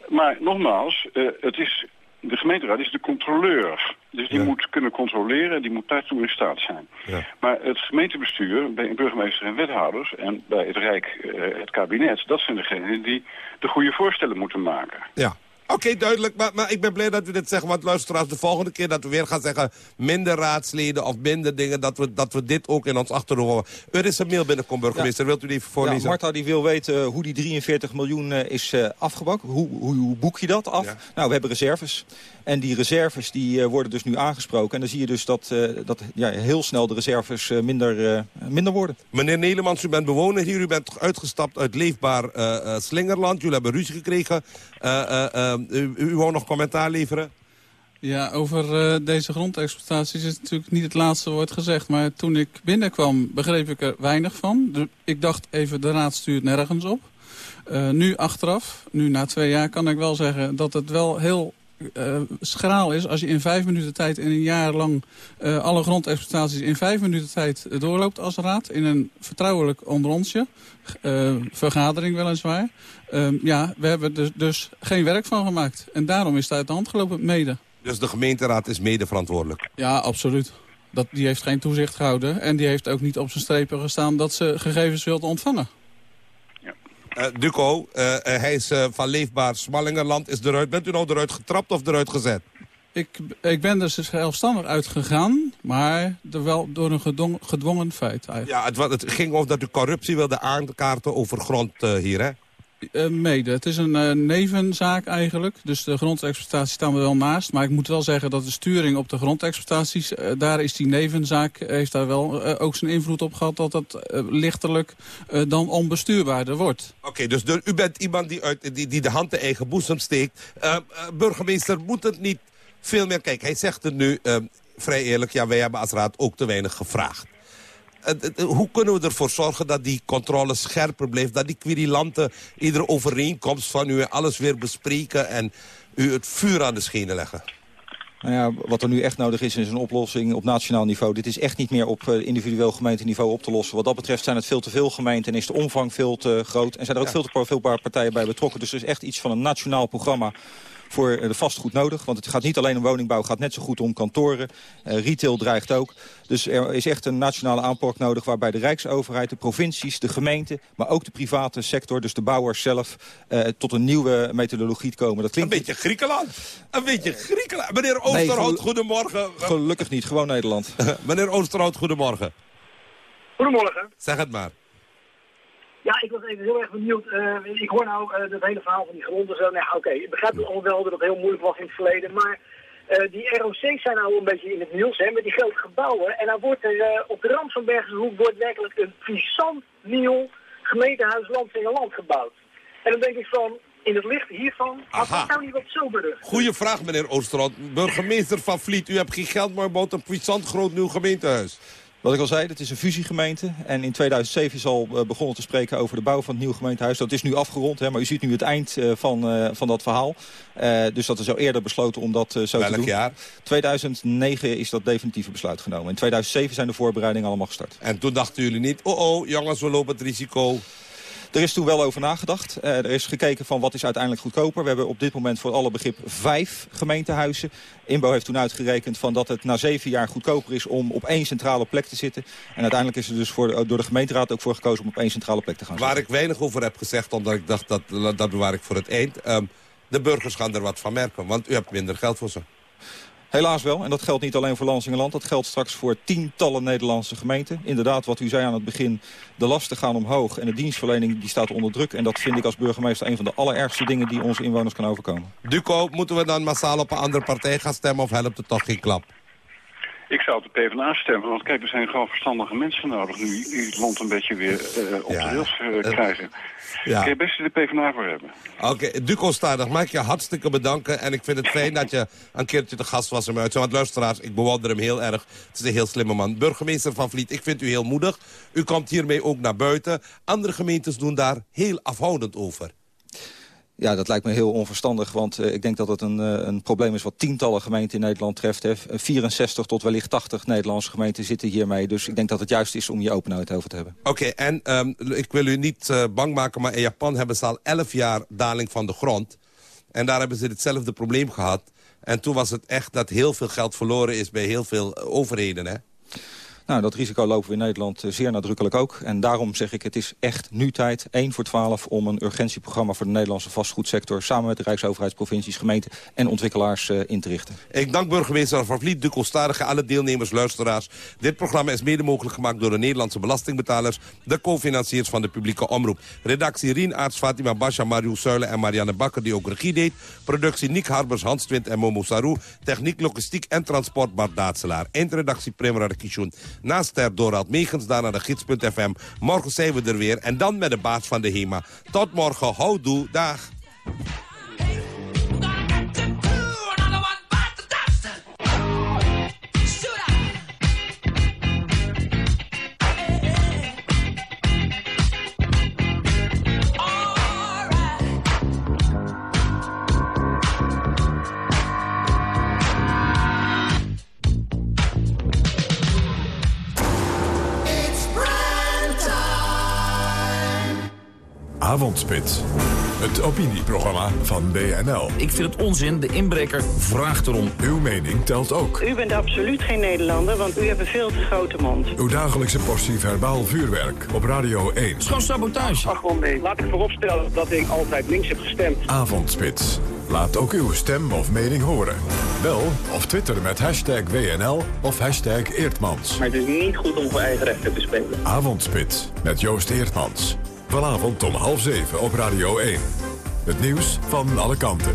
Maar nogmaals, het is, de gemeenteraad is de controleur. Dus die moet kunnen controleren, die moet daartoe in staat zijn. Maar het gemeentebestuur, bij burgemeester en wethouders... en bij het Rijk, het kabinet, dat zijn degenen die de goede voorstellen moeten maken. Ja. Oké, duidelijk. Maar, maar ik ben blij dat u dit zegt. Want luisteraars, de volgende keer dat we weer gaan zeggen... minder raadsleden of minder dingen... dat we, dat we dit ook in ons achterhoofd. Er is een mail binnenkomen, burgemeester. Wilt u die even voorlezen? Ja, Marta die wil weten hoe die 43 miljoen eh, is eh afgebak. Hoe, hoe, hoe boek je dat af? Nou, we hebben reserves. En die reserves die, eh, worden dus nu aangesproken. En dan zie je dus dat, eh, dat ja, heel snel de reserves eh, minder, eh, minder worden. Meneer Nelemans, u bent bewoner hier. U bent uitgestapt uit leefbaar eh, eh, Slingerland. Jullie hebben ruzie gekregen. Eh, eh, eh, u, u wou nog commentaar leveren? Ja, over eh, deze grondexploitaties is natuurlijk niet het laatste woord gezegd. Maar toen ik binnenkwam begreep ik er weinig van. Dus ik dacht even, de raad stuurt nergens op. Eh, nu achteraf, nu na twee jaar, kan ik wel zeggen dat het wel heel eh, schraal is als je in vijf minuten tijd in een jaar lang eh, alle grondexploitaties in vijf minuten tijd doorloopt als raad. In een vertrouwelijk onder onsje. eh, vergadering weliswaar. Ehm, ja, we hebben er dus, dus geen werk van gemaakt. En daarom is het uit de hand gelopen, mede. Dus de gemeenteraad is mede verantwoordelijk. Ja, absoluut. Dat, die heeft geen toezicht gehouden. En die heeft ook niet op zijn strepen gestaan dat ze gegevens wilde ontvangen. Eh, Duco, eh, eh, hij is van Leefbaar Smallingerland. Is eruit. Bent u nou eruit getrapt of eruit gezet? Ik, ik ben er zelfstandig uitgegaan, maar er wel door een gedwongen, gedwongen feit eigenlijk. Ja, het, het ging over dat u corruptie wilde aankaarten over grond hier, hè? Eh, mede. Het is een eh, nevenzaak eigenlijk. Dus de grondexploitatie staan we wel naast. Maar ik moet wel zeggen dat de sturing op de grondexploitaties... eh, daar is die nevenzaak, heeft daar wel ook zijn invloed op gehad... dat dat lichtelijk eh, dan onbestuurbaarder wordt. Oké, dus de- u bent iemand die, uit, die, die de hand in eigen boezem steekt. Burgemeester, moet het niet veel meer... Kijk, hij zegt het nu vrij eerlijk... ja, wij hebben als raad ook te weinig gevraagd. Eh, eh, eh, hoe kunnen we ervoor zorgen dat die controle scherper blijft? Dat die querulanten iedere overeenkomst van u alles weer bespreken... en u het vuur aan de schenen leggen? Nou ja, wat er nu echt nodig is, is een oplossing op nationaal niveau. Dit is echt niet meer op individueel gemeenteniveau op te lossen. Wat dat betreft zijn het veel te veel gemeenten en is de omvang veel te groot. En zijn er ook veel te veel partijen bij betrokken. Dus er is echt iets van een nationaal programma voor eh, de vastgoed nodig. Want het gaat niet alleen om woningbouw, het gaat net zo goed om kantoren. Eh, retail dreigt ook. Dus er is echt een nationale aanpak nodig... waarbij de Rijksoverheid, de provincies, de gemeenten... maar ook de private sector, dus de bouwers zelf... eh, tot een nieuwe methodologie komen. Dat klinkt Een beetje Griekenland. Een beetje Griekenland. Meneer Oosterhout, goedemorgen. Gelukkig niet, gewoon Nederland. Meneer Oosterhout, goedemorgen. Goedemorgen. Zeg het maar. Ja, ik was even heel erg benieuwd. Eh, ik hoor nou eh dat hele verhaal van die gronden. Zo. Nou, Oké, ik begrijp het allemaal wel dat het heel moeilijk was in het verleden. Maar eh, die ROC's zijn nou een beetje in het nieuws hè, met die grote gebouwen. En dan wordt er op de rand van Bergenshoek wordt werkelijk een puissant nieuw gemeentehuis Land en Land gebouwd. En dan denk ik van, in het licht hiervan, had dat nou niet wat soberder? Goeie vraag, meneer Oosterhout. Burgemeester van Vliet, u hebt geen geld, maar bouwt een puissant groot nieuw gemeentehuis. Wat ik al zei, het is een fusiegemeente. En in 2007 is al eh, begonnen te spreken over de bouw van het nieuwe gemeentehuis. Dat is nu afgerond, hè, maar u ziet nu het eind eh, van, eh, van dat verhaal. Dus dat is al eerder besloten om dat zo Welk te doen. jaar? 2009 is dat definitieve besluit genomen. In 2007 zijn de voorbereidingen allemaal gestart. En toen dachten jullie niet, oh oh, jongens, we lopen het risico. Er is toen wel over nagedacht. Eh, er is gekeken van wat is uiteindelijk goedkoper. We hebben op dit moment voor alle begrip vijf gemeentehuizen. Inbo heeft toen uitgerekend van dat het na zeven jaar goedkoper is om op één centrale plek te zitten. En uiteindelijk is er dus voor, door de gemeenteraad ook voor gekozen om op één centrale plek te gaan Waar ik weinig over heb gezegd, omdat ik dacht dat dat bewaar ik voor het eind. Ehm, de burgers gaan er wat van merken, want u hebt minder geld voor ze. Helaas wel. En dat geldt niet alleen voor Lansingerland. Dat geldt straks voor tientallen Nederlandse gemeenten. Inderdaad, wat u zei aan het begin. De lasten gaan omhoog en de dienstverlening die staat onder druk. En dat vind ik als burgemeester een van de allerergste dingen die onze inwoners kan overkomen. Duco, moeten we dan massaal op een andere partij gaan stemmen of helpt het toch geen klap? Ik zou op de PvdA stemmen, want kijk, er zijn gewoon verstandige mensen nodig nu die het land een beetje weer eh, op de rails eh, krijgen. ja. Kun je best de PvdA voor hebben. Oké, Duco Stadig, mag ik je hartstikke bedanken. En ik vind het fijn dat je een keertje te gast was in mijn. Want luisteraars, ik bewonder hem heel erg. Het is een heel slimme man. Burgemeester van Vliet, ik vind u heel moedig. U komt hiermee ook naar buiten. Andere gemeentes doen daar heel afhoudend over. Ja, dat lijkt me heel onverstandig, want eh, ik denk dat het een, eh, een probleem is wat tientallen gemeenten in Nederland treft. Hè. 64 tot wellicht 80 Nederlandse gemeenten zitten hiermee. Dus ik denk dat het juist is om hier openheid over te hebben. Oké, en ehm, ik wil u niet eh, bang maken, maar in Japan hebben ze al 11 jaar daling van de grond. En daar hebben ze hetzelfde probleem gehad. En toen was het echt dat heel veel geld verloren is bij heel veel eh, overheden, hè? Nou, dat risico lopen we in Nederland eh, zeer nadrukkelijk ook. En daarom zeg ik, het is echt nu tijd, 1 voor 12... om een urgentieprogramma voor de Nederlandse vastgoedsector... samen met de Rijksoverheidsprovincies, gemeenten en ontwikkelaars eh, in te richten. Ik dank burgemeester Van Vliet, Duco Stadige, alle deelnemers, luisteraars. Dit programma is mede mogelijk gemaakt door de Nederlandse belastingbetalers... de co-financiers van de publieke omroep. Redactie Rien Aarts, Fatima Basha, Mario Suilen en Marianne Bakker... die ook regie deed. Productie Nick Harbers, Hans Twint en Momo Sarou. Techniek, logistiek en transport Bart Daatselaar. Eindredactie Primera de Kishun. Naast ter Dorald Megens, daarna de gids.fm. Morgen zijn we er weer en dan met de baas van de HEMA. Tot morgen, houdoe, dag. Avondspits, het opinieprogramma van BNL. Ik vind het onzin, de inbreker vraagt erom. Uw mening telt ook. U bent absoluut geen Nederlander, want u hebt een veel te grote mond. Uw dagelijkse portie verbaal vuurwerk op Radio 1. Het is gewoon sabotage. Ach, gewoon nee. Laat ik vooropstellen dat ik altijd links heb gestemd. Avondspits. Laat ook uw stem of mening horen. Bel of twitter met hashtag WNL of hashtag Eertmans. Maar het is niet goed om voor eigen rechten te spelen. Avondspits met Joost Eertmans. Vanavond om half zeven op Radio 1. Het nieuws van alle kanten.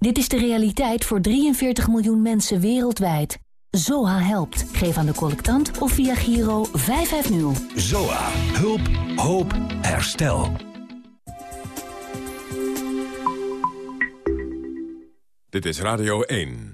Dit is de realiteit voor 43 miljoen mensen wereldwijd. ZOA helpt. Geef aan de collectant of via Giro 550. ZOA. Hulp, hoop, herstel. Dit is Radio 1.